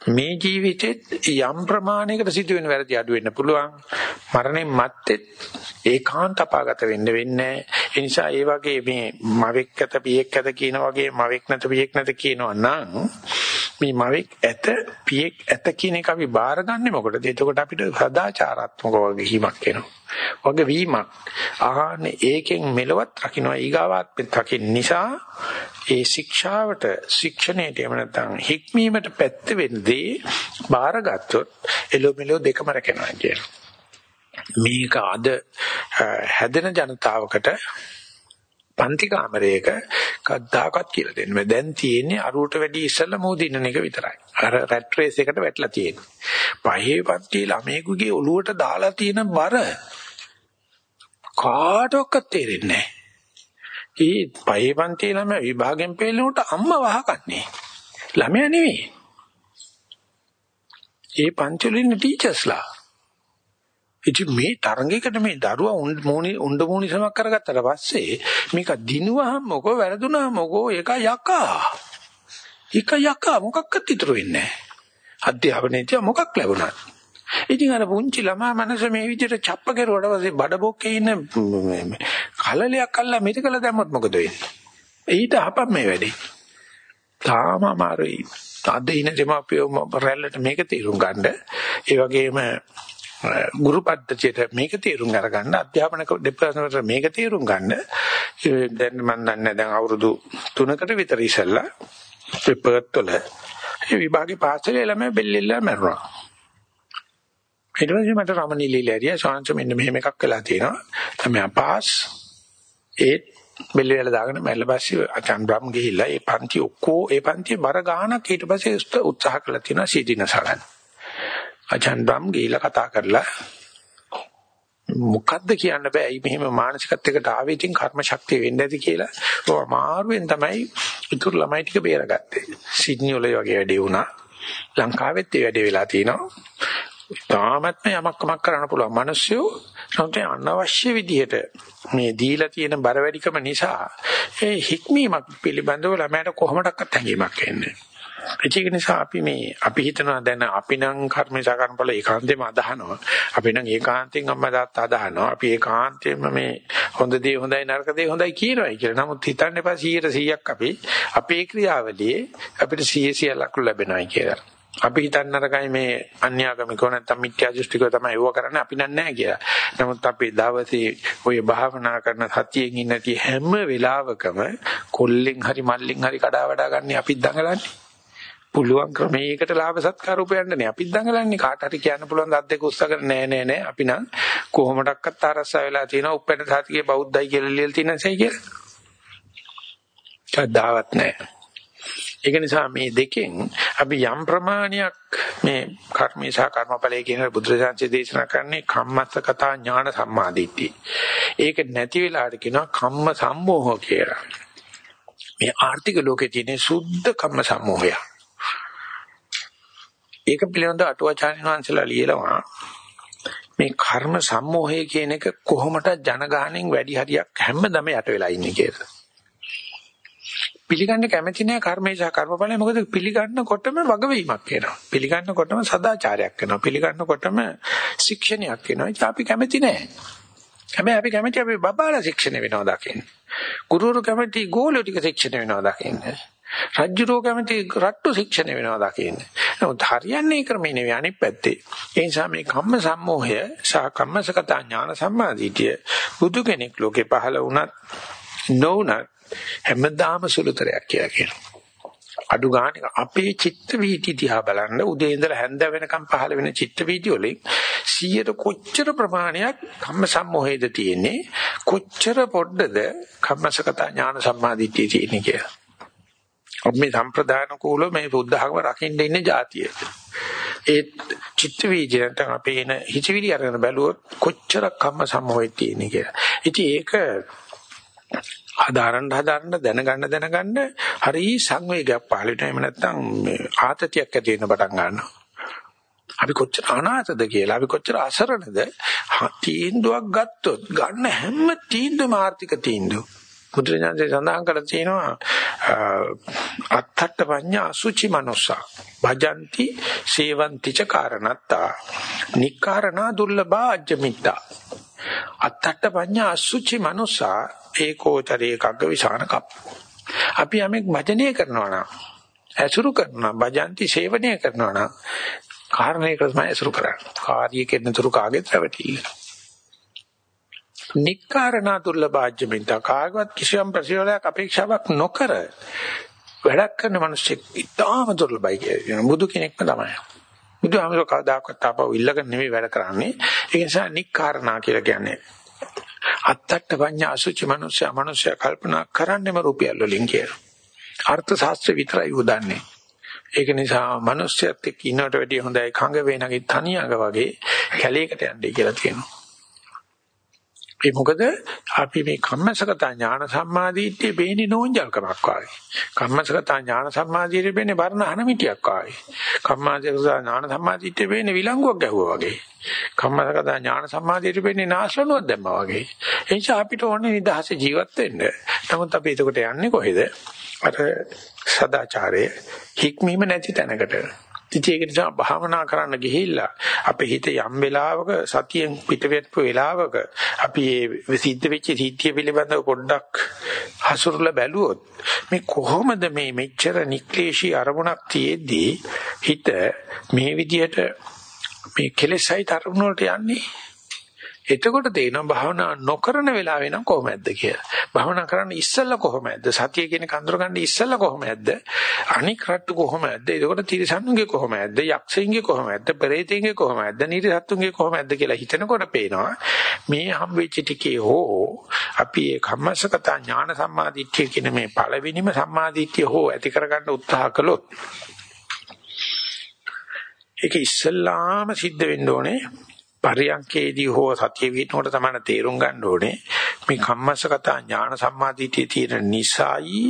S1: මේ ජීවිතෙත් යම් ප්‍රමාණයකට සිදුවෙන වැරදි අඩු වෙන්න පුළුවන්. මරණයෙන් මත්තේ ඒකාන්ත අපාගත වෙන්න වෙන්නේ ඒ නිසා ඒ වගේ මේ මවෙක් ඇත පියෙක් ඇත කියන වගේ මවෙක් නැත පියෙක් නැත කියනවා නම් මේ මවෙක් ඇත පියෙක් ඇත කියන එක අපි බාරගන්නේ මොකටද? එතකොට අපිට සදාචාරාත්මක වගේ හිමක් එනවා. වගේ වීමක් ආහනේ ඒකෙන් මෙලවත් රකින්න ඊගාවත් රකින්න නිසා ඒ ශික්ෂාවට ශික්ෂණයට එහෙම නැත්නම් හික්මීමට පැත්ත වෙන්නේ බාරගත්තොත් එළොමෙලෝ දෙකම රැකෙනවා කියන මේක අද හැදෙන ජනතාවකට පන්ති කාමරයක කද්දාකත් කියලා දෙන්න බෑ. දැන් තියෙන්නේ අරුවට වැඩි ඉස්සෙල්ලා මොදින්න එක විතරයි. අර රැට් රේස් එකට වැටලා තියෙන්නේ. පහේ පන්ති ළමයෙකුගේ ඔළුවට දාලා තියෙන බර කාටවත් තේරෙන්නේ නැහැ. ඒ පහේ පන්ති ළම විභාගෙන් පෙළෙනකොට අම්මා වහකන්නේ. ළමයා නෙවෙයි. ඒ පන්ති වල ඉන්න ටීචර්ස්ලා ඉතින් මේ තරංගයකට මේ දරුවා මොණි උණ්ඩ මොණි සමක් කරගත්තට පස්සේ මේක දිනුවහම මොකෝ වැරදුනහම මොකෝ ඒක යකා. ඒක යකා මොකක්වත් ඉතුරු වෙන්නේ නැහැ. අධ්‍යාපනයේදී මොකක් ලැබුණත්. ඉතින් අර පුංචි ළමා මනස මේ විදිහට චප්ප කෙරුවට පස්සේ බඩ බොක්කේ ඉන්න කලලයක් අල්ලා මෙතකල දැම්මොත් මොකද වෙන්නේ? ඊට හපම් මේ වැඩේ. තාම අමාරුයි. අද ඉන දෙමාපියෝ රැල්ලට මේක තීරුම් ගන්න. ඒ වගේම ගුරු පද්ධතියට මේක තේරුම් අරගන්න අධ්‍යාපන දෙපාර්තමේන්තුවට මේක තේරුම් ගන්න. දැන් මම දන්නේ දැන් අවුරුදු 3කට විතර ඉස්සෙල්ලා පෙපර්ත් වල ඒ විභාගේ පාස් වෙලා ළමයි බෙල්ලෙල්ලා මැරුණා. ඊට පස්සේ මට රමණීලී ලැරියා ශාන්ත මෙන්න මෙහෙම එකක් වෙලා තියෙනවා. තමයි පාස් ඒ බෙල්ල වල දාගෙන මැල්ල පස්සේ අචන් බ්‍රම් ගිහිල්ලා ඒ පන්ති ඔක්කො ඒ පන්ති බර ගානක් ඊට පස්සේ උත්සාහ කළා තියෙනවා සීදීනසගන්න අචන්බම් ගිහිලා කතා කරලා මොකද්ද කියන්න බෑ. ඇයි මෙහෙම මානසිකත්වයකට ආවේ ඉතින් කර්ම ශක්තිය වෙන්නේ නැති කියලා. ඔය අමාරුවෙන් තමයි ඉතුරු ළමයි ටික බේරගත්තේ. සිඩ්නි වල වගේ වැඩේ වුණා. ලංකාවෙත් ඒ වැඩේ වෙලා තිනවා. තාමත්ම යමක් කමක් කරන්න පුළුවන්. මිනිස්සු සම්පූර්ණ අනවශ්‍ය විදිහට මේ දීලා තියෙන බර වැඩිකම නිසා ඒ හික්මීමක් පිළිබඳව ළමයට කොහොමඩක්වත් හැඟීමක් එන්නේ නැහැ. ඒක නිසා අපි මේ අපි හිතනවා දැන් අපි නම් කර්මේශා කර්මඵල ඒකාන්තයෙන්ම අදහනවා. අපි නම් ඒකාන්තයෙන් අම්මා තාත්තා අදහනවා. අපි ඒකාන්තයෙන්ම මේ හොඳ දේ හොඳයි නරක දේ හොඳයි කියනවා කියලා. නමුත් හිතන්න එපා 100%ක් අපි අපේ ක්‍රියාවලියේ අපිට 100 ලකුණු ලැබෙනවා කියලා. අපි හිතන්න අරගයි මේ අන්‍යාගමිකව නැත්නම් මිත්‍යා දෘෂ්ටිකව තමයි ඒව කරන්නේ අපි නෑ කියලා. නමුත් අපි දවසේ ඔය භාවනා කරන සතියෙන් ඉන්න හැම වෙලාවකම කොල්ලෙන් හරි මල්ලෙන් හරි කඩා වඩා ගන්න අපිත් දඟලන්නේ. පුළුවන් ක්‍රමයකට ලාභ සත්කාර උපයන්නනේ අපිත් දඟලන්නේ කාට හරි කියන්න පුළුවන් දත් දෙක උස්සගෙන නෑ නෑ නෑ අපි නම් කොහොමඩක්වත් අරස්සා වෙලා තියෙනවා උපැන්න සාතිකේ බෞද්ධයි කියලා ලියලා තියෙනසයි කියලා. කද්දාවත් නෑ. ඒක නිසා මේ දෙකෙන් අපි යම් ප්‍රමාණයක් මේ කර්මී සහ කර්මඵලයේ කියන බුදුරජාණන් දේශනා කරන්නේ කම්මස්සකතා ඥාන සම්මාදිට්ඨිය. ඒක නැති වෙලාවට කියනවා කම්ම සම්මෝහ කියලා. මේ ආර්ථික ලෝකේ තියෙන සුද්ධ කම්ම සම්මෝහය. ඒක පිළිබඳව අටුවාචාර්ය වංශලා ලියනවා මේ කර්ම සම්මෝහය කියන එක කොහොමද ජනගහණයෙන් වැඩි හරියක් හැමදම යට වෙලා ඉන්නේ කියලා. පිළිගන්න කැමති නෑ කර්මේ සහ කර්මඵලය මොකද පිළිගන්නකොටම වගවීමක් වෙනවා. පිළිගන්නකොටම සදාචාරයක් වෙනවා. පිළිගන්නකොටම ශික්ෂණයක් වෙනවා. ඒක අපි කැමති නෑ. හැබැයි අපි කැමති අපි බබාලා ශික්ෂණය වෙනවා දකින්න. ගුරුවරු කැමති ගෝලියෝ ටික ශික්ෂණය වෙනවා දකින්න. රජ්ජුරෝ කැමති රට්ටු ශික්ෂණය වෙනවා දකින්න. නමුත් හරියන්නේ ක්‍රමේ නෙවෙයි අනිත් පැත්තේ. ඒ නිසා මේ කම්ම සම්මෝහය සහ කම්මසගත ඥාන සම්මාදිටිය බුදු කෙනෙක් ලෝකේ පහළ වුණත් නොඋනත් හැමදාම සුළුතරයක් කියලා කියනවා. අඩු ගානේ අපේ චිත්ත වීති දිහා බලන්න උදේ ඉඳලා හැන්ද වෙනකම් පහළ වෙන චිත්ත වීති වලින් 100ට කොච්චර ප්‍රමාණයක් කම්ම සම්මෝහයද තියෙන්නේ කොච්චර පොඩ්ඩද කම්මසගත ඥාන සම්මාදිටිය තියෙන්නේ කියලා. අපි මේ සම්ප්‍රදාන කූල මේ බුද්ධ ධර්ම රකින්න ඉන්නේ જાතිය. ඒ චිත්ත වීජය නැත්නම් අපේ එන හිතවිලි අරගෙන බැලුවොත් කොච්චර කම්ම සම්මෝහය තියෙන්නේ කියලා. ඉතින් ඒක හදාරන්න හදාරන්න දැනගන්න දැනගන්න හරි සංවේගයක් පහළ වෙනවා. එහෙම නැත්නම් ආතතියක් ඇති වෙන්න පටන් ගන්නවා. අපි කොච්චර අනාථද කියලා අපි කොච්චර අසරණද තීන්දුවක් ගත්තොත් ගන්න හැම තීන්දුවම ආර්ථික තීන්දුව බුදුරජාණන්සේ සඳහන් කරලා තියෙනවා අත්තට පඤ්ඤා අසුචි මනුස්සා. භජಂತಿ සේවಂತಿ ච කාරණත්තා. නික්කාරණා දුර්ලභා අජ්ජමිත්තා අත්තට පඤ්ඤා අසුචි මනුස්සා ඒකෝතරේ කග්ග විසාන කප්පෝ අපි යමෙක් වචනය කරනවා නම් ඇසුරු කරනවා භජಂತಿ සේවනය කරනවා නම් කාරණේ කරස්මයි ඇසුරු කරන්නේ. කාර්යයේ කෙනතුරු කාගේ රැවටි කියලා නික්කාරණා දුර්ලභාජ්‍යමින්ත කාගවත් කිසියම් ප්‍රතිවලයක් අපේක්ෂාවක් නොකර වැඩක් කරන මිනිස්සෙක් ඉතාම දුර්ලභයි කියන බුදු කෙනෙක්ම තමයි. බුදුහාමර කවදාකවත් තාපව ඉල්ලගෙන නෙමෙයි වැඩ කරන්නේ. ඒ නිසා නික්කාරණා කියලා කියන්නේ අත්තට්ඨ පඤ්ඤා අසුචි මනුෂ්‍ය මනුෂ්‍ය කල්පනා කරන්නෙම රුපියල් වලින් කියලා. අර්ථ ශාස්ත්‍ර විතරයි උදන්නේ. ඒක නිසා මනුෂ්‍යත් එක්ක ඉන්නවට වැඩිය හොඳයි කංග වේනගේ තනියක වගේ කැලේකට යන්නේ කියලා කියනවා. ඒ මොකද අපි මේ කම්මසගත ඥාන සම්මාදීත්‍ය බේනේ නෝන්ජල්කමක් වාගේ. කම්මසගත ඥාන සම්මාදීත්‍ය බේනේ වර්ණ අනමිටියක් වාගේ. කම්මාසගත ඥාන සම්මාදීත්‍ය බේනේ විලංගුවක් ගැහුවා වගේ. කම්මසගත ඥාන සම්මාදීත්‍ය බේනේ නාශලනුවක් දැම්මා වගේ. ඒ නිසා අපිට ඕනේ නිදහස ජීවත් වෙන්න. නමුත් අපි එතකොට යන්නේ කොහෙද? අර සදාචාරයේ හික්මීම නැති තැනකට. ඉතින් ඒක නිසා භාවනා කරන්න ගිහිල්ලා අපේ හිත යම් වෙලාවක සතියෙන් පිටවෙත්පු වෙලාවක අපි මේ සිද්ධ වෙච්ච සිද්ධිය පිළිබඳව පොඩ්ඩක් හසුරුලා බැලුවොත් මේ කොහොමද මේ මෙච්චර නික්ලේශී අරමුණක් තියේදී හිත මේ විදිහට මේ කෙලෙසයි තරමුණ වලට යන්නේ? එතකොට තේනවා භාවනා නොකරන වෙලාවේ නම් කොහොමද කියලා. භාවනා කරන්න ඉස්සෙල්ලා කොහොමද? සතිය කියන කඳුර ගන්න ඉස්සෙල්ලා කොහොමද? අනික් රට්ටු කොහොමද? එතකොට තිරිසන්නුගේ කොහොමද? යක්ෂයින්ගේ කොහොමද? පෙරේතයින්ගේ කොහොමද? නිරිසත්තුන්ගේ කොහොමද කියලා හිතනකොට පේනවා මේ හම්බෙච්ච ටිකේ හෝ අපි ඒ කම්මසකත ඥාන සම්මාදිට්ඨිය කියන මේ පළවෙනිම සම්මාදිට්ඨිය හෝ ඇති කරගන්න උත්සාහ කළොත් ඒක ඉස්සල්ලාම සිද්ධ වෙන්න ඕනේ පරියන්කේදී හෝ සතිය විනෝඩ තමයි තේරුම් ගන්න ඕනේ. මේ කම්මස්සගත ඥාන සම්මාදිටිය තියෙන නිසායි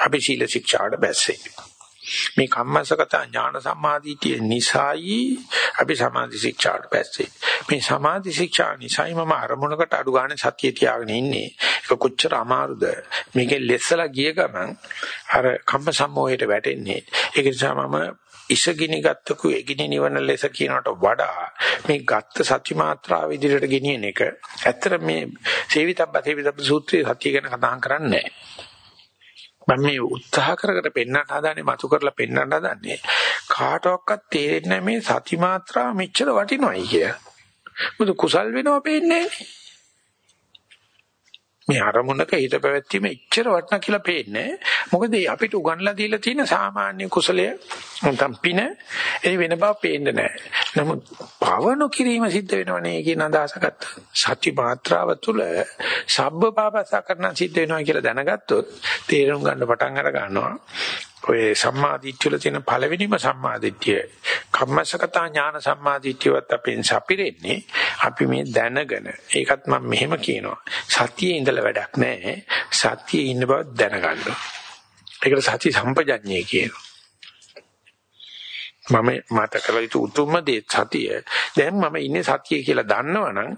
S1: අපි සීල ශික්ෂාට බැස්සේ. මේ කම්මස්සගත ඥාන සම්මාදිටිය නිසායි අපි සමාධි ශික්ෂාට බැස්සේ. මේ සමාධි ශික්ෂා නිසායි මම අරමුණකට අඩු ගන්න සතිය තියාගෙන ඉන්නේ. ඒක කොච්චර අමාරුද? මේකෙන් ලෙස්සලා ගිය ගමන් අර කම්ම සම්මෝහයට වැටෙන්නේ. ඒක නිසා මම ඉසගිනි ගත්තකු එගිනි නිවන ලෙස කියනට වඩා මේ ගත්ත සත්‍ය මාත්‍රාව ඉදිරියට ගෙනියන එක ඇත්තට මේ සේවිතබ්බ සේවිතබ්බ සූත්‍රයේ සත්‍ය ගැන කතා කරන්නේ මම මේ උත්සාහ කර කර පෙන්වන්න හදන්නේ මතු කරලා පෙන්වන්න හදන්නේ කාටවත් තේරෙන්නේ මේ සත්‍ය මාත්‍රාව මෙච්චර වටිනවයි කිය. මොකද කුසල් වෙනව පේන්නේ නැහැ. මේ අරමුණක හිත පැවැත්වීම ඉච්චර වටන කියලා පේන්නේ. මොකද අපිට උගන්ලා දීලා තියෙන සාමාන්‍ය කුසලය නැත්නම් පින ඒ වෙන බව පේන්නේ නැහැ. නමුත් පවණු කිරීම සිද්ධ වෙනවනේ කියන අදහස ගත්තා. සත්‍ය මාත්‍රාව තුළ සබ්බ පාපසකරණ සිද්ධ වෙනවා කියලා දැනගත්තොත් තේරුම් ගන්න පටන් අර ගන්නවා. ඔය සම්මාදිට්ඨිය වල තියෙන පළවෙනිම සම්මාදිට්ඨිය කම්මසකතා ඥාන සම්මාදිට්ඨියවත් අපෙන් සපිරෙන්නේ අපි මේ දැනගෙන ඒකත් මම මෙහෙම කියනවා සතියේ ඉඳලා වැඩක් නැහැ සතියේ ඉන්න බව දැනගන්න. ඒකට සති සම්පජඤ්ඤය කියනවා. මම මත කළ යුතු උතුම්ම දේ සතිය. දැන් මම ඉන්නේ සතියේ කියලා දන්නවනම්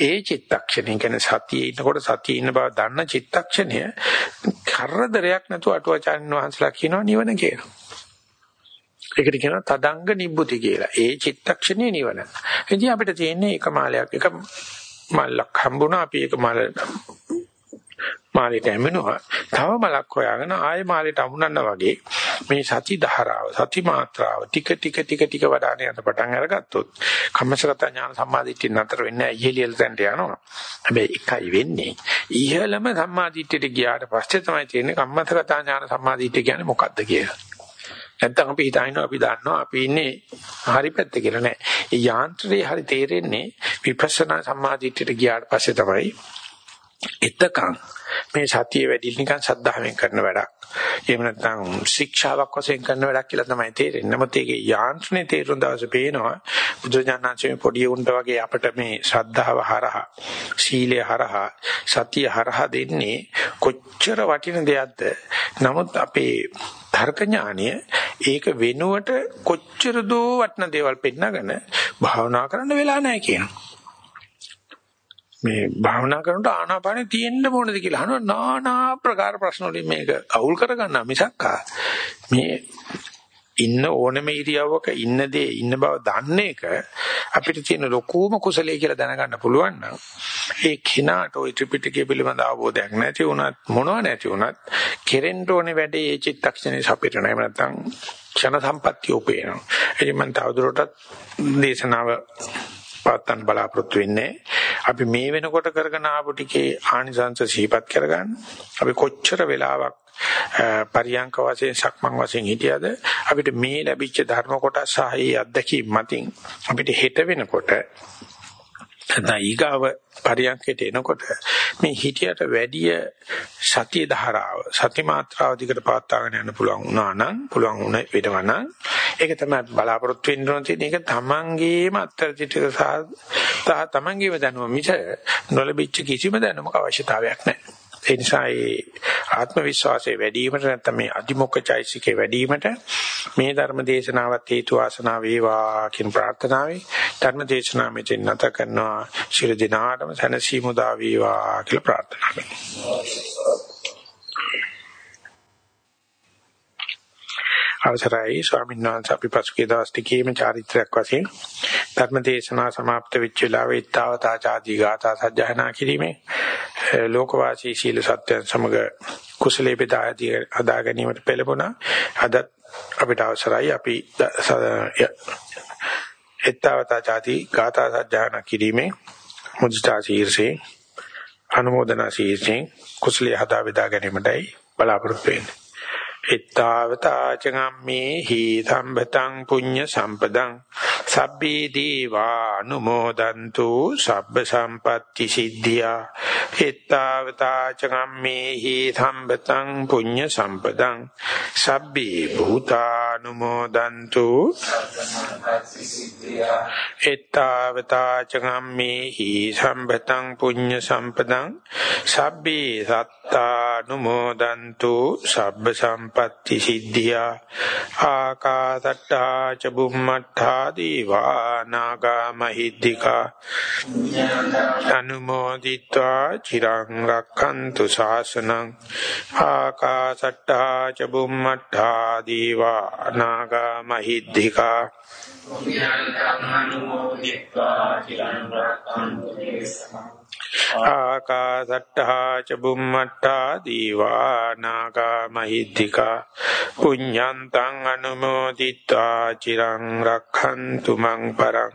S1: ඒ චිත්තක්ෂණය කියන්නේ සතියේ ඉන්නකොට සතියේ ඉන්න බව දන්න චිත්තක්ෂණය කරදරයක් නැතුව අටුවචාන් වහන්සලා කියනවා නිවන කියලා. ඒකට කියනවා තදංග නිබ්බුති කියලා. ඒ චිත්තක්ෂණයේ නිවන. ඉතින් අපිට තියෙන්නේ එක මාලයක් එක මල්ලක් හම්බුණා අපි ඒක මල මාළේට ඇමිනුවා. තව මලක් හොයාගෙන ආයෙ මාළේට අමුණන්න වගේ මේ සති ධාරාව, සති මාත්‍රාව ටික ටික ටික ටික වඩාන යන පටන් අරගත්තොත් කම්මසගත ඥාන සම්මාදිට්ඨිය නතර වෙන්නේ ඉහළියල තැනට යනවා. හැබැයි එකයි වෙන්නේ. ඉහළම සම්මාදිට්ඨියට ගියාට පස්සේ තමයි තේරෙන්නේ කම්මසගත ඥාන සම්මාදිට්ඨිය කියන්නේ මොකක්ද කියලා. නැත්තම් අපි හිතනවා අපි දන්නවා අපි ඉන්නේ හරි පැත්තේ කියලා නෑ. ඒ යාන්ත්‍රය හරි තේරෙන්නේ විපස්සනා සම්මාදිට්ඨියට ගියාට පස්සේ තමයි එතකන් මේ සතිය වැඩි නිකන් සද්ධාවෙන් කරන වැඩක්. එහෙම නැත්නම් ශික්ෂාවක් වශයෙන් කරන වැඩක් කියලා තමයි තේරෙන්නේ. නමුත් ඒකේ යාන්ත්‍රණේ තේරුම් දවසේ පේනවා බුදුජානනාංශයේ පොඩි උන්ට වගේ අපිට මේ ශ්‍රද්ධාව හරහා, සීලය හරහා, සතිය හරහා දෙන්නේ කොච්චර වටින දෙයක්ද. නමුත් අපේ තර්ක ඥානය ඒක වෙනුවට කොච්චර දෝ වටින දේවල් පෙන්නගෙන භාවනා කරන්න වෙලා නැහැ කියනවා. මේ භාවනා කරනකොට ආනාපානෙ තියෙන්න ඕනද කියලා අහනවා নানা ප්‍රකාර ප්‍රශ්න වලින් මේක අවුල් කරගන්නා මිසක් මේ ඉන්න ඕනම ඉරියව්වක ඉන්න දේ ඉන්න බව දන්න එක අපිට තියෙන ලොකුම කුසලයේ කියලා දැනගන්න පුළුවන් නම් ඒ කිනාට ওই ත්‍රිපිටකය පිළිබඳ අවබෝධයක් නැති වුණත් මොනවා නැති වුණත් කෙරෙන්න ඕනේ වැඩේ ඒ චිත්තක්ෂණේ සපිරණ එහෙම නැත්නම් ක්ෂණ සම්පත්තිය උපේනවා එදින් මම තවදුරටත් දේශනාව පවත්තන්න බලාපොරොත්තු වෙන්නේ. අපි මේ වෙනකොට කරගෙන ආපු ටිකේ ආනිසංශ සිහිපත් කරගන්න. අපි කොච්චර වෙලාවක් පරියංක වශයෙන් සක්මන් වශයෙන් හිටියද අපිට මේ ලැබිච්ච ධර්ම කොටස් සහ ඒ අත්දැකීම් මතින් අපිට හෙට වෙනකොට නැත්නම් ඊගාව පරියන්කයට එනකොට මේ හිතියට වැඩිය සතිය ධාරාව සති මාත්‍රාව දිකට පවත්වාගෙන යන්න පුළුවන් වුණා නම් පුළුවන් වුණ වෙනවා නම් ඒක තමයි බලාපොරොත්තු වෙන්න ඕන තියෙන එක. තමන්ගේම අත්‍යවශ්‍යක සහ තමන්ගේම දැනුම මිස නොලබිච්ච කිසිම දැනුමක අවශ්‍යතාවයක් නැහැ. ඒ නිසා ඒ ආත්ම විශ්වාසය වැඩි වීමට නැත්නම් මේ අධිමොක්ඛචෛසිකේ වැඩි වීමට මේ ධර්ම දේශනාවත් හේතු වාසනා වේවා කියන ප්‍රාර්ථනාවයි. ධර්ම දේශනාව මෙතෙන් නැත කරනවා. ශිර දිනාටම සනසීමුදා වේවා කියලා ප්‍රාර්ථනා කරනවා. අවසරයි ස්වාමීන් වහන්සේ අපි පසුගිය දවස් ටිකේම චාරිත්‍රාක් වශයෙන් ධර්ම දේශනා સમાપ્ત වෙච්ච වෙලාවේ ඊතාවතා ආදී ගාථා සජ්ජහනා කිරීමේ ලෝකවාසී සීල සත්‍යයන් සමග කුසලයේ බෙදාදී අදා ගැනීමට පෙළඹුණා. අද අපිට අවසරයි අපි ඊතාවතා ආදී ගාථා සජ්ජහනා කිරීමේ මුදිතා ශීර්ෂේ අනුමೋದනා ශීර්ෂේ කුසලයේ හදා බෙදා ගැනීමටයි බලාපොරොත්තු වෙන්නේ. Ittavata චගම්මේ හි සම්පතං පුඤ්ඤ සම්පදං සබ්බේ දීවා අනුමෝදන්තු සබ්බ සම්පatti සිද්ධියා ittavata චගම්මේ හි සම්පතං පුඤ්ඤ සම්පදං සබ්බේ භූතානුමෝදන්තු ittavata චගම්මේ හි සම්පතං පුඤ්ඤ සම්පදං සබ්බේ සත්තානුමෝදන්තු සබ්බ සම්ප සම්පatti සිද්ධියා ආකාසට්ටා ච බුම්මට්ටා දීවා නාග මහිද්దికා අනුමෝදිත්වා චිරං රක්ඛන්තු ශාසනං ආකාසට්ටා ච බුම්මට්ටා දීවා නාග මහිද්దికා පුඤ්ඤං කම්මනුමෝදිත්වා චිරං රක්ඛන්තු දේශනං. ආකාසට්ඨා ච බුම්මට්ඨා දීවා නාග මහිද්దికා පුඤ්ඤන්තං අනුමෝදිත්වා චිරං රක්ඛන්තු මං පරං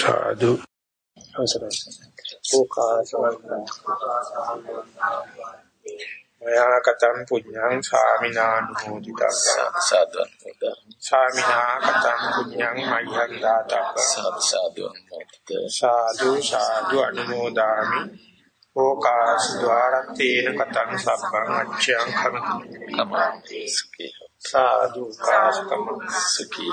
S1: සාදු අවසරයි ඕකාසවන්න මයා කතං පුඤ්ඤං සාමිනානුමෝදිතං සාදු සාමිනා කතං පුඤ්ඤං මයං දාතං සාදු සාදු සාදු අනුමෝදාමි ඕකාස ద్వාරත්තේන කතං සබ්බං අච්ඡං කමති සාදු කාස්තම සුඛී